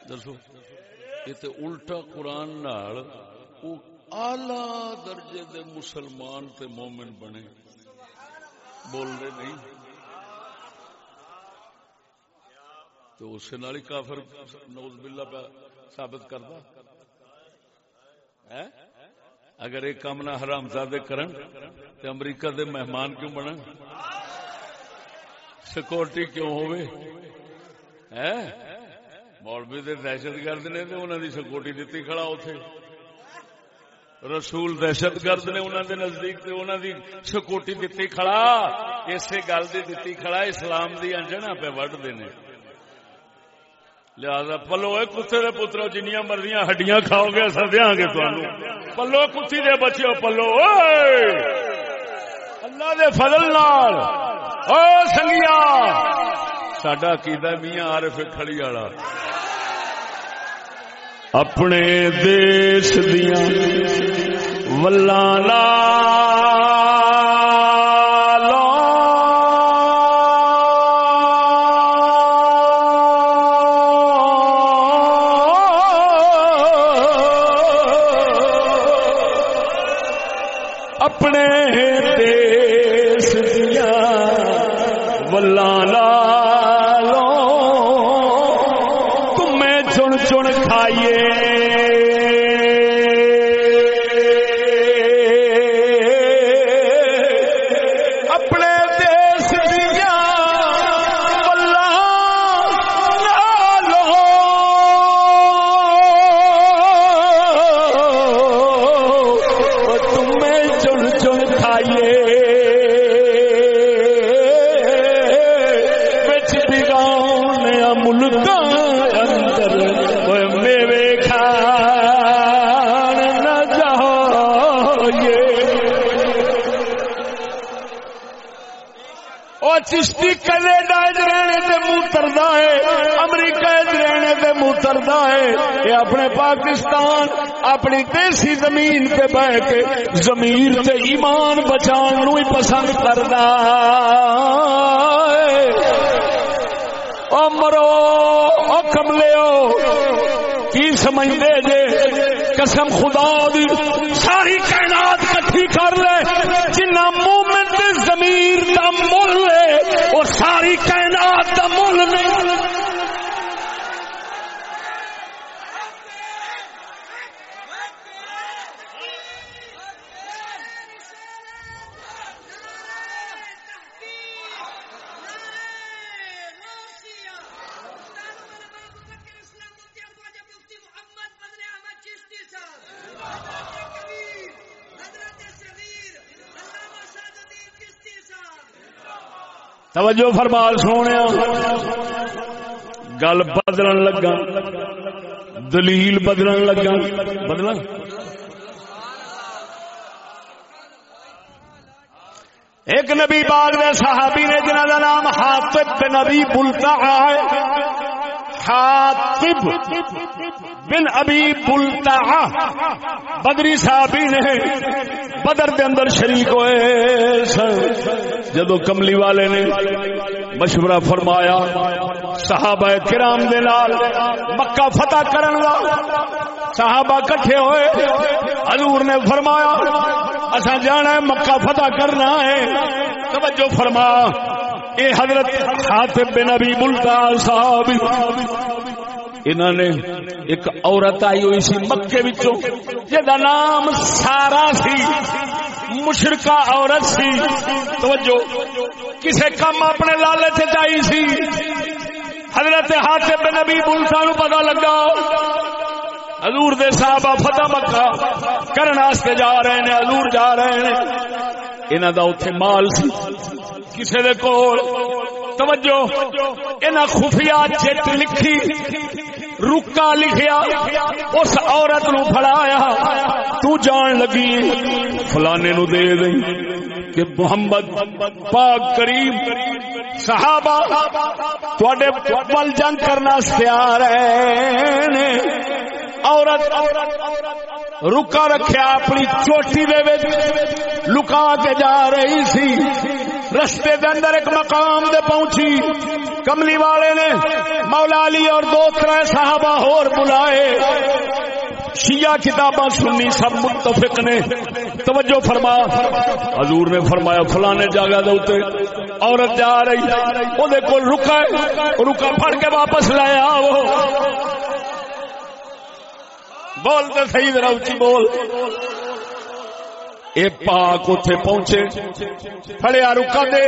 دسو یہ تے الٹا قرآن نال او آلہ درجے دے مسلمان تے مومن بنے۔ بول رہے نہیں؟ تو اس نال کافر نوز باللہ پہ ثابت کردا اگر ایک کام نہ حرام زادے کرن تے امریکہ دے مہمان کیوں بنن؟ سیکورٹی کیوں ہوئے مولوی دے دہشت گرد نے انہوں نے سکوٹی دیتی کھڑا اتے رسول دہشت گرد نے انہوں دے نزدیک تے انہوں دی سکوٹی دیتی کھڑا۔ اسی گل دی دیتی کھڑا، اسلام دی انجنا پہ وڈ دینے لہذا پلو اے کتے دے پترو، جنیاں مرضیاں ہڈیاں کھاؤ گے اصا دیا گے تمہیں پلو کتی دے بچے پلو اللہ دے فضل نال۔ او سنگیا سڈا کیدا میاں عارف کھڑی والا۔ اپنے دیش دیاں ولانا منہ ہے یہ اپنے پاکستان اپنی دیسی زمین پہ بہ کے زمین سے ایمان بچان نو ہی پسند کردا او مرو، او کملے کی سمجھتے جے؟ قسم خدا دی، ساری کائنات کٹھی کر لے، جنہ مومنٹ توجہ فرمال سونے گل بدلن لگا۔ دلیل بدلن لگا۔ بدل ایک نبی باغ میں صحابی نے جنہ کا نام حاطب بن نبی بلتا ہے۔ حاطب بن ابھی بلتا بدری صحابی نے بدر دے اندر شریک ہوئے جدو کملی والے نے مشورہ فرمایا، صحابہ کرام دے نال مکہ فتح کرن دا۔ صحابہ کٹھے ہوئے، حضور نے فرمایا اسا جانا ہے مکہ فتح کرنا ہے۔ توجہ فرما۔ اے حضرت حاتب بن ابی ملتا صاحب انہوں نے ایک عورت آئی ہوئی سی مکے وچوں جہاں نام سارا سی مشرقہ عورت سی۔ توجہ، کسے کم اپنے لالے سے چاہیے سی؟ حضرت حاتب بن نبی بلتا نو پتا لگا، حضور دے صحابہ فتح مکہ کرن واسطے جا رہے ہیں حضور جا رہے ہیں انہاں دا اوتھے مال سی۔ کسے دے کول؟ توجہ انہاں خفیہ چٹ لکھی، رکا لکھیا، اس عورت نو پھڑایا، تو جان لگی، فلانے نو دے دیں کہ محمد پاک کریم صحابہ، تواڈے پل جنگ کرنا تیار ہے عورت رکا رکھیا اپنی چوٹی دے لکا کے جا رہی سی۔ رستے دے اندر ایک مقام دے پہنچی۔ کملی والے نے مولا علی اور دو تر صحابہ اور بلائے۔ شیعہ کتاباں سننی، سب متفق نے۔ توجہ فرما۔ حضور نے فرمایا، فلانے جگہ دے عورت جا رہی او کول رکا رکا پھڑ کے واپس لایا وہ بول تے صحیح ذرا اونچی بول۔ اے پاک اتے پہنچے۔ پڑیا رکا دے،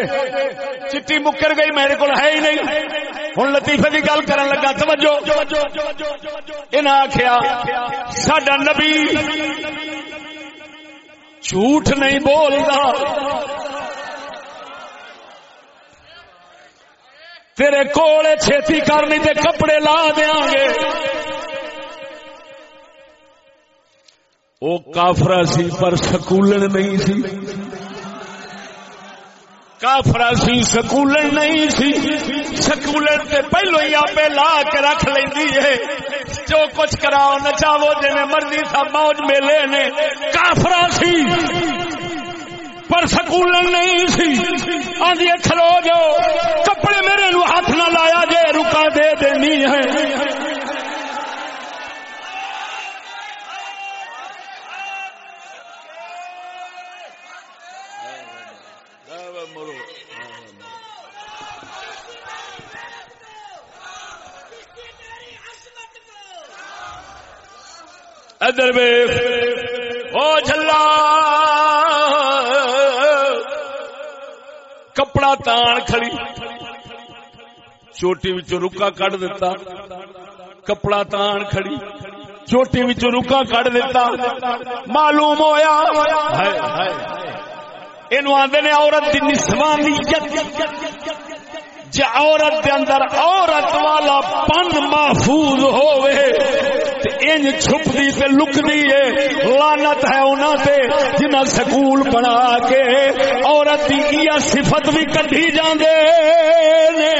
چٹی مکر گئی، میرے کو ہے ہی نہیں۔ ہوں لطیفے کی گل کر لگا، توجہ۔ انہیں آخیا سڈا نبی جھوٹ نہیں بولتا تیرے کول چھتی کرنی تے کپڑے لا دیا گے۔ وہ کافرا سی پر سکولن نہیں سی۔ کافرا سی سکولن نہیں سی۔ سکولن تے پہلو ہی آپ لا کے رکھ لینی ہے۔ جو کچھ کراؤ نچاو جی مرضی تھا موج میلے نے کافرا سی پر سکولن نہیں سی۔ آدھی کھلو جو کپڑے میرے نو ہاتھ نہ لایا جے، رکا دے دینی ہے۔ ادر او جلا کپڑا تان کھڑی۔ چوٹی رکا کٹ دتا۔ کپڑا تان کھڑی۔ چوٹی رکا کٹ دتا۔ معلوم ہویا۔ یہ آدھے نے عورت کی نسوانیت۔ جی عورت دے اندر عورت والا پن محفوظ ہو۔ ہوئے ان چھپتی تے دی ہے لانت ہے انہاں تے، جنہاں سکول بنا کے عورت کی صفت بھی کڈھی جاندے نے۔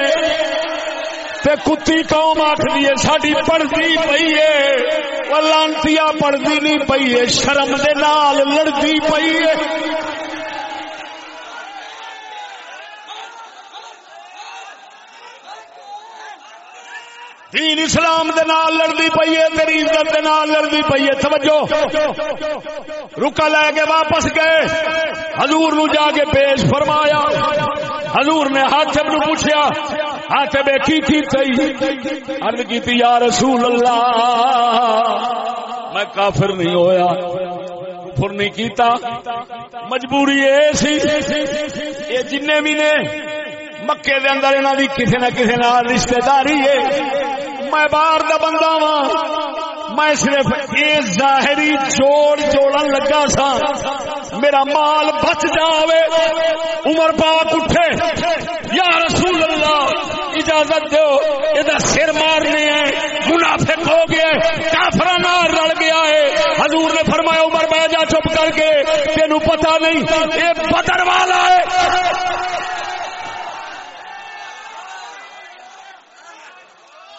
تے کتی قوم آخری ہے ساری پڑھتی پئی ہے لانتی پڑھتی نہیں پئی ہے، شرم دے نال لڑتی پئی ہے۔ دین اسلام دے نال لڑدی پئی ہے، تیری عزت دے نال لڑدی پئی ہے۔ توجہ رکا لے کے واپس گئے۔ حضور نو جا کے پیش فرمایا۔ حضور نے ہاتھ نو پوچھیا ہاتھ بے کی تھی تھی عرض کیتی، یا رسول اللہ، میں کافر نہیں ہویا، کفر نہیں کیتا۔ مجبوری اے سی، یہ جن بھی نے مکے دے اندر انہاں دی کسے نہ کسے نال رشتہ داری ہے۔ میں باہر دا بندہ وا میں صرف یہ ظاہری جوڑ جوڑن لگا سا۔ میرا مال بچ جاوے۔ عمر پاک اٹھے۔ یا رسول اللہ، اجازت دو یہ سر مارنے ہیں منافق ہو گیا کافر رل گیا ہے۔ حضور نے فرمایا، عمر بہ جا چپ کر کے تینوں پتا نہیں یہ بدر والا ہے۔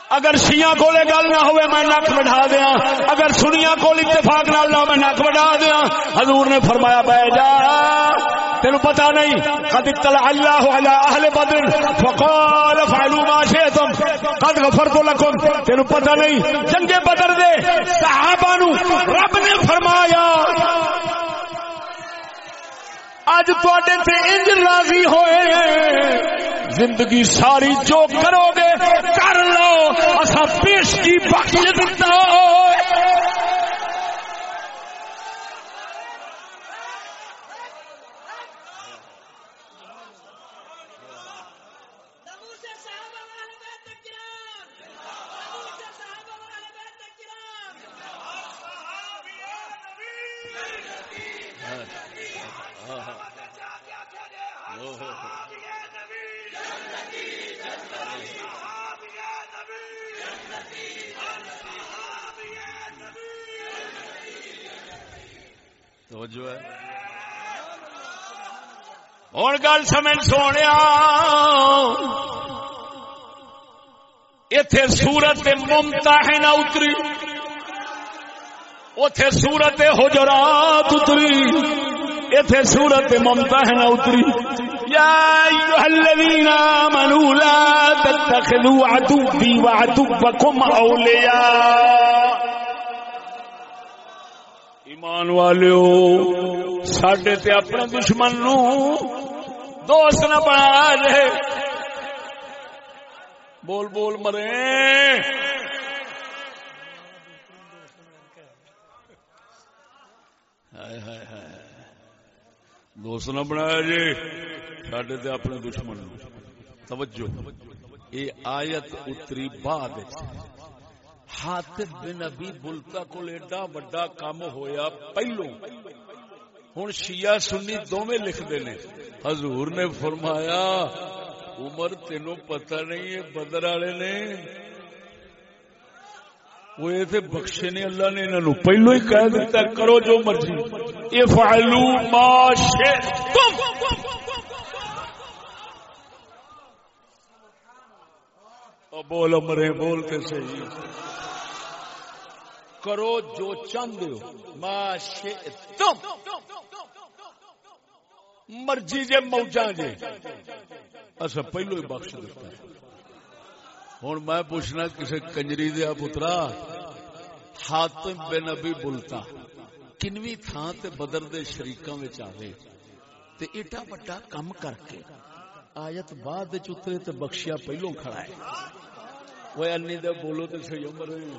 اگر شیعہ کولے گل نہ ہوئے میں نک بڑھا دیا۔ اگر سنیا کول اتفاق نال نہ میں نک بڑھا دیا۔ حضور نے فرمایا بہ جا تین پتا نہیں۔ قد اطلع اللہ علی اہل بدر فقال فعلوا ما شئتم۔ قد غفرت لكم تین پتا نہیں۔ جنگ بدر دے صحابہ نو رب نے فرمایا اج تے انج راضی ہوئے زندگی ساری جو کرو گے، کر لو۔ اصا پیش کی بخش دیتا توجہ ہے۔ ہوں گل سمجھ سونے اتے سورت ممتا ہے نہ اتری۔ اتے سورت حجرات اتری۔ اتے سورت ممتا ہے نہ اتری۔ یا الذین آمنوا لا تتخذوا عدوی وعدوکم اولیاء۔ ایمان والو سڈے تے اپنے دشمن نو دوست نہ بنا جائے بول بول مرے۔ دوست نہ بنایا جی سڈے تے اپنے دشمن نو۔ توجہ۔ یہ آیت اتری بعد حاتب بن ابی بلتا کو ایڈا بڑا کام ہویا پہلو۔ ہوں شیعہ سنی دونوں لکھتے نے۔ حضور نے فرمایا، عمر تینوں پتہ نہیں ہے، بدر والے نے۔ وہ یہ بخشے نے، اللہ نے انہوں پہلو ہی کہہ دیتا کرو جو مرضی۔ یہ فائلو ماشے بول مرے بولتے صحیح۔ کرو جو چند تم مرضی جے موجا جے اصا اچھا، پہلو ہی بخش دیتا ہوں میں پوچھنا کسی کنجری دیا پترا۔ حاتم بے نبی بولتا کنویں تھان تے بدر دے شریکاں وچ آوے۔ تے ایڈا بڑا کم کر کے آیت بعد اترے تے بخشیا پہلو کھڑا ہے۔ وہ انی دے بولو تے صحیح عمر ہوئی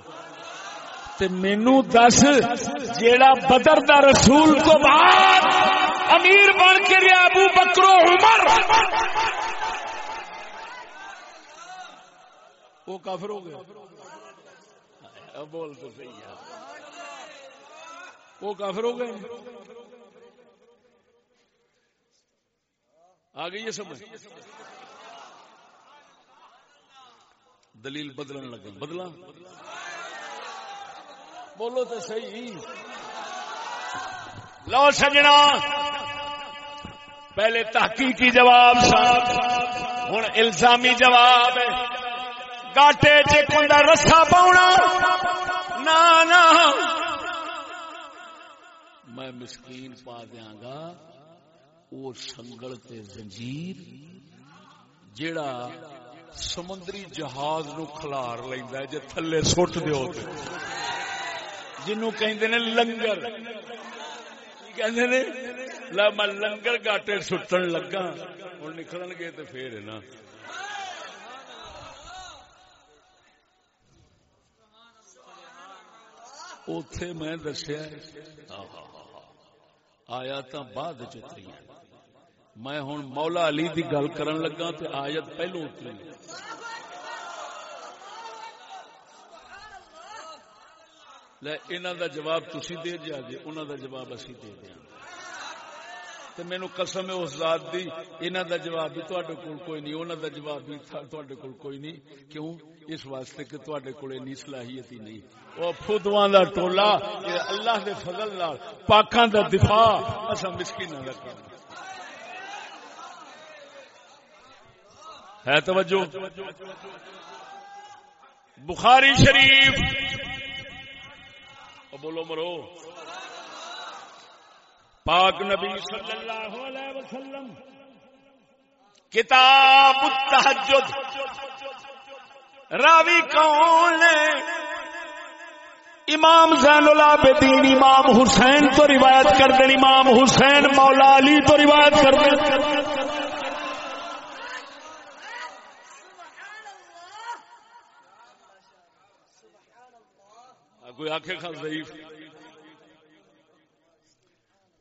مینو دس جیڑا بدر دا رسول تو بعد امیر بن کے لیا ابو بکرو عمر۔ وہ کافر ہو گیا بول تو صحیح ہے۔ وہ کافر ہو گئے۔ آ گئی ہے سمجھ۔ دلیل بدلن لگا بدلا بولو تو صحیح۔ لو سجنا۔ پہلے تحقیقی جواب صاحب ہوں الزامی جواب۔ گاٹے چند رسا پاؤنا نہ میں مسکین پا دیا گا وہ سنگل تے زنجیر، جیڑا سمندری جہاز نو کھلار لیندا جے تھلے سٹ دیو تے۔ جنوں کہندے نے لنگر۔ کہندے نے، لا میں لنگر گاٹے سٹن لگا۔ ہن نکلن گے تے پھر ہے نا۔ اوتھے میں دسیا ہاں، ہاں، ہاں، آیا تا بعد چتری میں ہوں مولا علی دی گل کرن لگا تے آیت پہلو اتری لے انہاں دا جواب تسی دے جا جے انہاں دا جواب اسی دے دیا تے مینوں قسم ہے اس ذات دی انہاں دا جواب بھی تواڈے کول کوئی نہیں انہاں دا جواب بھی تواڈے کول کوئی نہیں کیوں اس واسطے کہ تواڈے کول اتنی صلاحیت ہی نہیں او فدواں دا ٹولا کہ اللہ دے فضل نال پاکاں دا دفاع اساں مسکیناں دا کام ہے توجہ بخاری شریف بولو مرو۔ پاک نبی صلی اللہ علیہ وسلم، کتاب التحجد راوی کون امام زین العابدین، امام حسین تو روایت کر دیں امام حسین مولا علی تو روایت کر دیں کوئی آخے خا ضعیف۔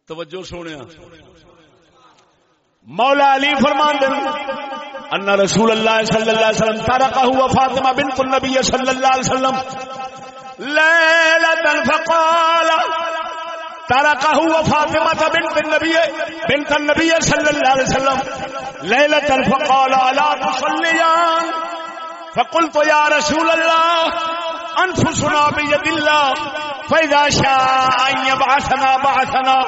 توجہ سونے مولا علی فرمان دے۔ ان رسول اللہ صلی اللہ علیہ وسلم ترقہ ہوا فاطمہ بنت النبی صلی اللہ علیہ وسلم۔ لیلتا فقال ترقہ ہوا فاطمہ بنت النبی بنت النبی صلی اللہ علیہ وسلم۔ لیلتا فقال لا تصلیان۔ فقلت یا رسول اللہ انفسنا بيد الله فإذا شاء أن يبعثنا بعثنا،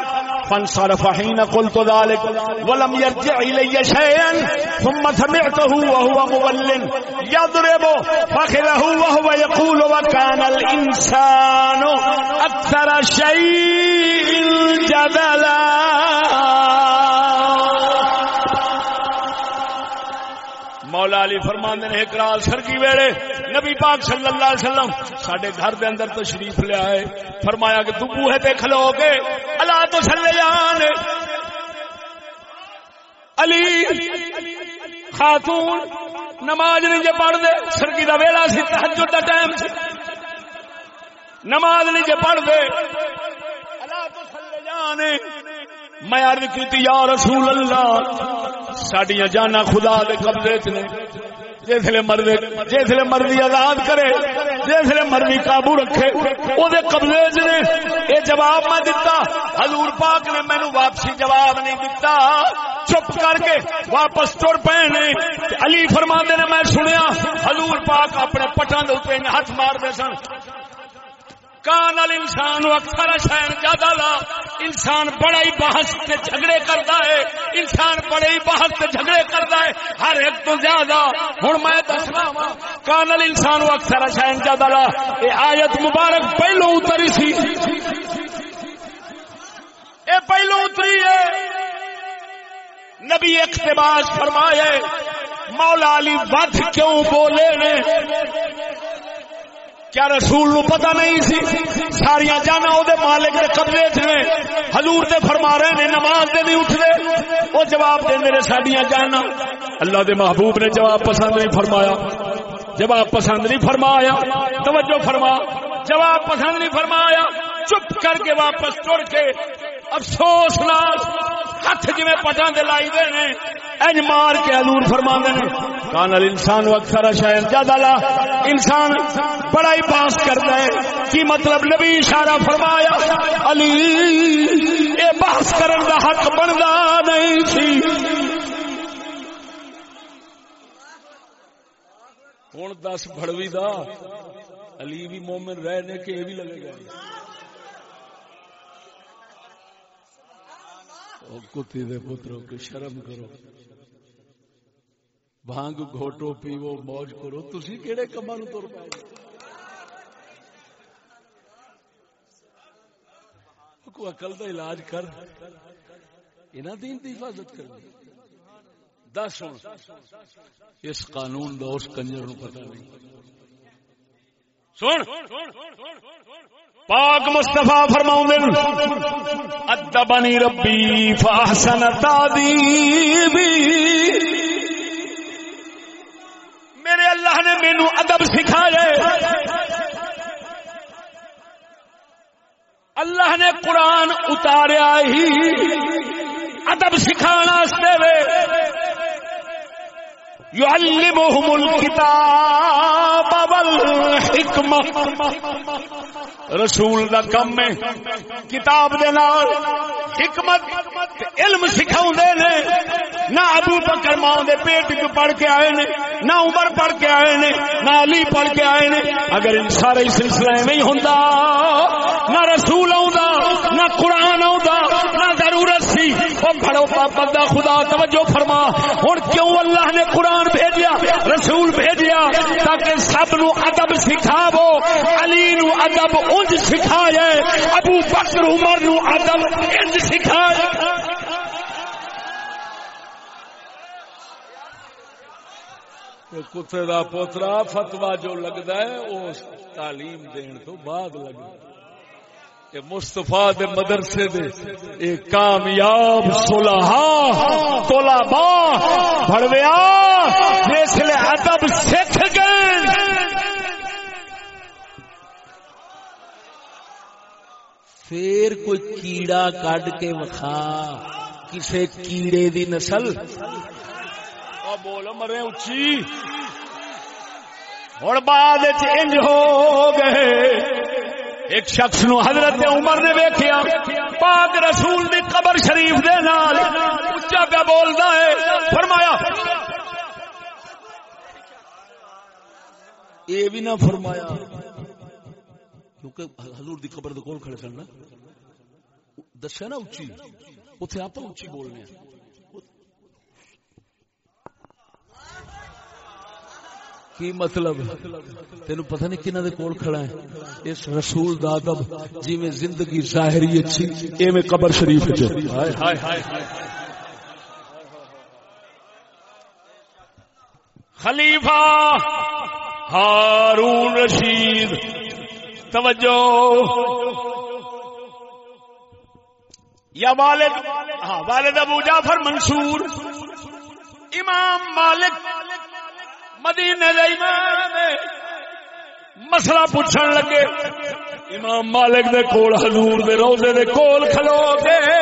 فانصرف حين قلت ذلك، ولم يرجع إلي شيئا، ثم سمعته وهو مول يضرب فخذه وهو يقول وكان الإنسان أكثر شيء جدلا. مولا علی فرماندے نے ایک رات سرگی ویلے نبی پاک صلی اللہ علیہ وسلم ساڈے گھر دے اندر تشریف لے آئے، فرمایا کہ تو بوہے تے کھلو گے اللہ تو صلی جان علی خاتون نماز نہیں جے پڑھ دے سرگی دا ویلا سی، تہجد دا ٹائم سی۔ نماز نہیں جے پڑھ دے اللہ تو صلی جان میں عرض کیتی، یا رسول اللہ، ساڈیاں جانا خدا دے قبضے چ نے جسے مرضی جسے مرضی آزاد کرے جسے مرضی قابو رکھے وہ قبضے چ نے یہ جواب میں دتا، حضور پاک نے مینو واپسی جواب نہیں دتا۔ چپ کر کے واپس تر پے نے علی فرما نے میں سنیا، حضور پاک اپنے پٹان دے ہاتھ مار دے سن۔ کان انسان اکثر شہر زیادہ لا۔ انسان بڑا ہی بحث سے جھگڑے کرتا ہے۔ انسان بڑے ہی بحث سے جھگڑے کرتا ہے۔ ہر ایک تو زیادہ۔ ہوں میں دسنا وا، کان انسان اکثر شہر زیادہ لا۔ یہ آیت مبارک پہلو اتری سی۔ اے پہلو اتری ہے۔ نبی اقتباس فرمائے مولا علی ود کیوں بولے نے؟ کیا رسول نو پتہ نہیں سی؟ ساری جانا او دے مالک دے قبضے چ نے، حضور تے فرما رہے نے، نماز دے نہیں اٹھ دے او جواب دے میرے ساڈیاں جانا۔ اللہ دے محبوب نے جواب پسند نہیں فرمایا۔ جواب پسند نہیں فرمایا۔ توجہ فرما۔ جواب پسند نہیں فرمایا۔ چپ کر کے واپس ٹر کے افسوس نال ہاتھ جی پٹان دے لائی دے نے اج مار کے حضور فرماندے نے، کان الانسان اکثر شے زیادہ لا، انسان بڑا ہی پاس کرتا ہے۔ کی مطلب؟ نبی اشارہ فرمایا، علی، اے بحث کرن دا حق بندا نہیں سی ہوں دس بڑوی دا، علی بھی مومن رہنے کے، یہ بھی لگے گا۔ کتی دے پتروں کی شرم کرو۔ بھانگ گھوٹو پیو، موج کرو۔ تھی کہڑے کما نو تر پائے؟ کو اقل کا علاج کر۔ انہاں دین دی حفاظت کر۔ دس ہوں اس قانون دا اس کنجر نو پتہ نہیں۔ سن۔ پاک مصطفیٰ فرماؤں دن ادبنی ربی فاحسن تادیبی۔ میرے اللہ نے مینو ادب سکھایا اللہ نے قرآن اتاریا ہی ادب سکھانا يعلمهم الكتاب والحکمہ۔ رسول دا کم ہے۔ کتاب دے نال حکمت، علم سکھاؤں دے نے۔ نہ ابو بکر ماں دے پیٹ کو پڑھ کے آئے نے، نہ عمر پڑھ کے آئے نے، نہ علی پڑھ کے آئے نے۔ اگر ان سارے سلسلے میں ہوندا، نہ رسول آوندا، نہ قرآن سی بندہ، خدا توجہ فرما۔ ہن کیوں اللہ نے قرآن بھیجیا؟ رسول بھیجیا تاکہ سب نو ادب سکھاو علی نو ادب انج سکھایا ابو بکر، عمر نو ادب انج سکھایا کتے دا پوترا فتوا جو لگتا ہے وہ تعلیم دین تو بعد لگتا ہے۔ مستفا دے مدرسے دے اے کامیاب سلحا طلبا بڑویا جس لے ادب سکھ گئے۔ پھر کوئی کیڑا کڈ کے وکھا کسے کیڑے دی نسل۔ بول مرے اچھی ہوں بعد انج ہو گئے۔ ایک شخص نو حضرت عمر نے ویکھیا، پاک رسول دی قبر شریف دے نال اچا پہ بولدا ہے، فرمایا۔ اے بھی نہ فرمایا۔ کیونکہ حضور دی قبر دے کول کھڑے سن نا، دسیا نا اچھی اوتھے آپ اچھی بولنے ہیں۔ کی مطلب؟ تین پتہ نہیں کنہ دے کول کھڑا ہے۔ اس رسول دا ادب جی میں زندگی ظاہری اچھی اے میں قبر شریف جو خلیفہ ہارون رشید، توجہ۔ یا والد ہاں والد ابو جعفر منصور، امام مالک مدینے امام مسئلہ پوچھن لگے۔ امام مالک دے کول، حضور دے روزے دے کول کھلو گے۔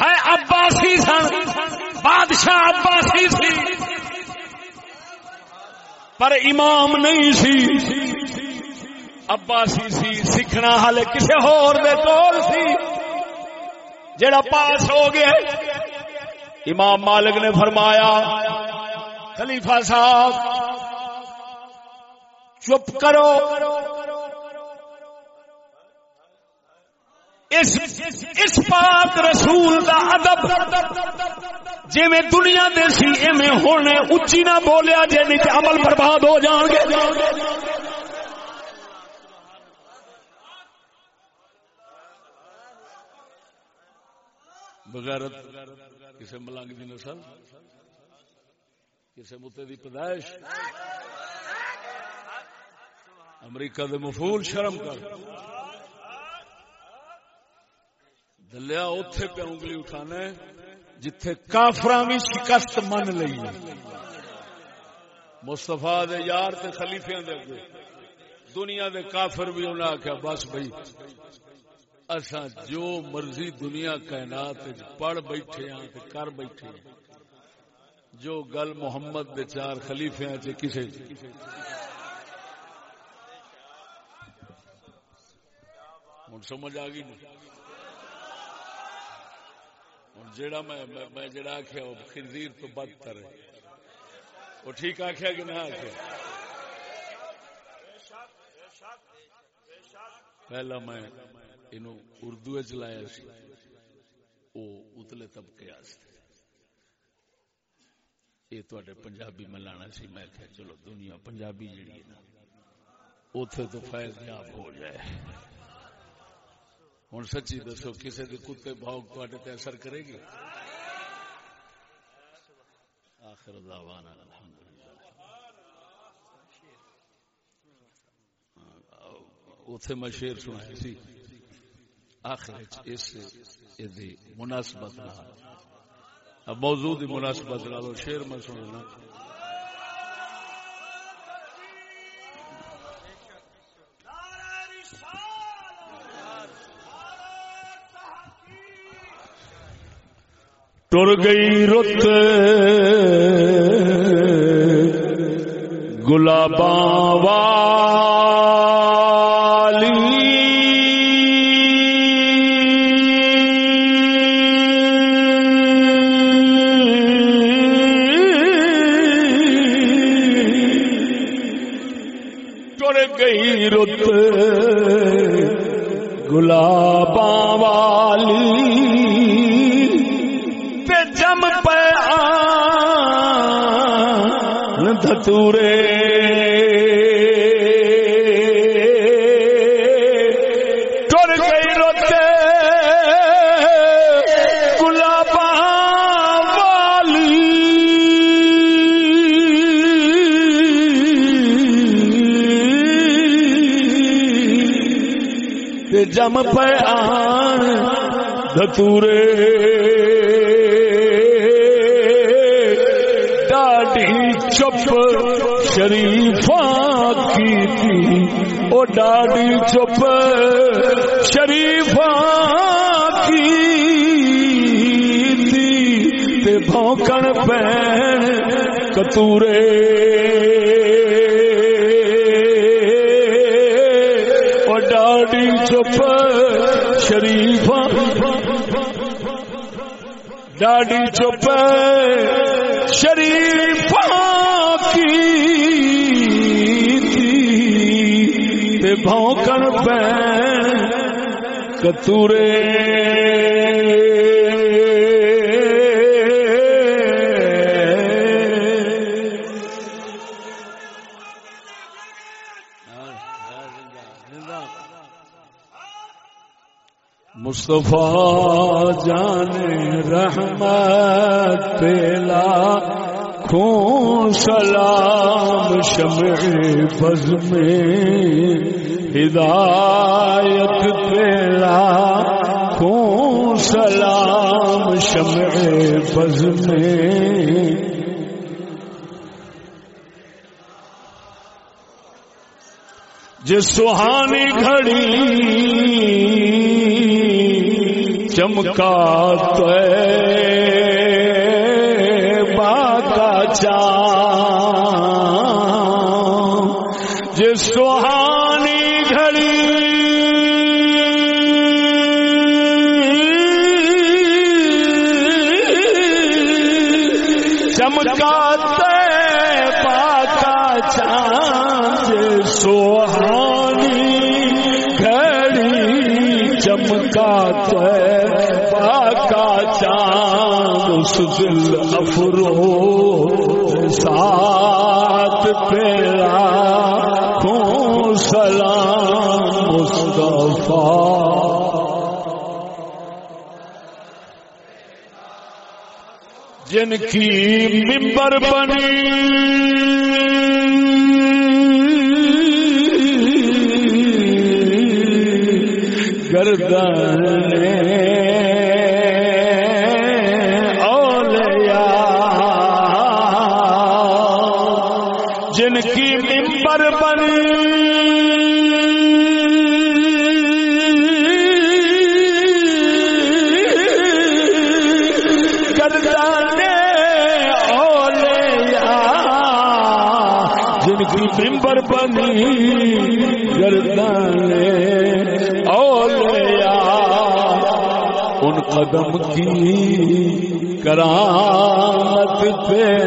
ہے عباسی سن، بادشاہ عباسی سی۔ پر امام نہیں سی۔ عباسی سی سیکھنا ہالے کسے ہور دے کول سی۔ جڑا پاس ہو گیا۔ امام مالک نے فرمایا خلیفہ صاحب، چپ کرو۔ اس اس پاک رسول دا ادب جی میں دنیا دے سی ایویں ہونے، اچھی نہ بولیا جی نہیں عمل برباد ہو جان گے۔ بغیر کسی ملنگ دی نسل؟ کسی متے دی پیدائش۔ امریکہ دے مفول شرم کر۔ دلیا اتے پہ انگلی اٹھانا جتھے کافر بھی شکست من لئی۔ مستفا دے یار تے خلیفے دے اگے۔ دنیا دے کافر بھی انہیں آخیا بس بھائی اصا جو مرضی دنیا کائنات پڑھ بیٹھے ہاں کر بیٹھے ہیں جو گل محمد دے چار خلیفے کسے ہن سمجھ آ گئی ہوں جا میں جڑا آخیا خنزیر تو بد کر وہ ٹھیک آخیا کہ نہ آخیا پہلا میں انہوں اردو چ لایا اتلے طبقے واسطے یہ تے پنجابی میں لانا سی، میں کہ چلو دنیا پنجابی جڑی ہے نا اتے تو فیض یاب ہو جائے۔ ہوں سچی دسو کسی کے کتے بھاؤ تے اثر کرے گی؟ آخر دعوانا الحمدللہ۔ اتے میں شیر سنایا سی، آخر اس مناسبت اب موضوع کی مناسبت لو شیر میں سننا ٹر گئی رت گلاباں آن ٹر گئی روتے والی۔ جم پہ آن دھتورے۔ شریفا کی تھی۔ او ڈاڈی چپ شریفا کی تھی۔ تے بھونکن پین کتورے۔ او ڈاڈی چپ شریفا ڈاڈی چپ بھونکن پین کتورے۔ مصطفیٰ جان رحمت پیلا۔ خون سلام شمع بز میں، ہدایت پیلا خون سلام شمع بز میں۔ جس سہانی گھڑی چمکا باغا چان جن کی ممبر بنی۔ گردان کرامت پہ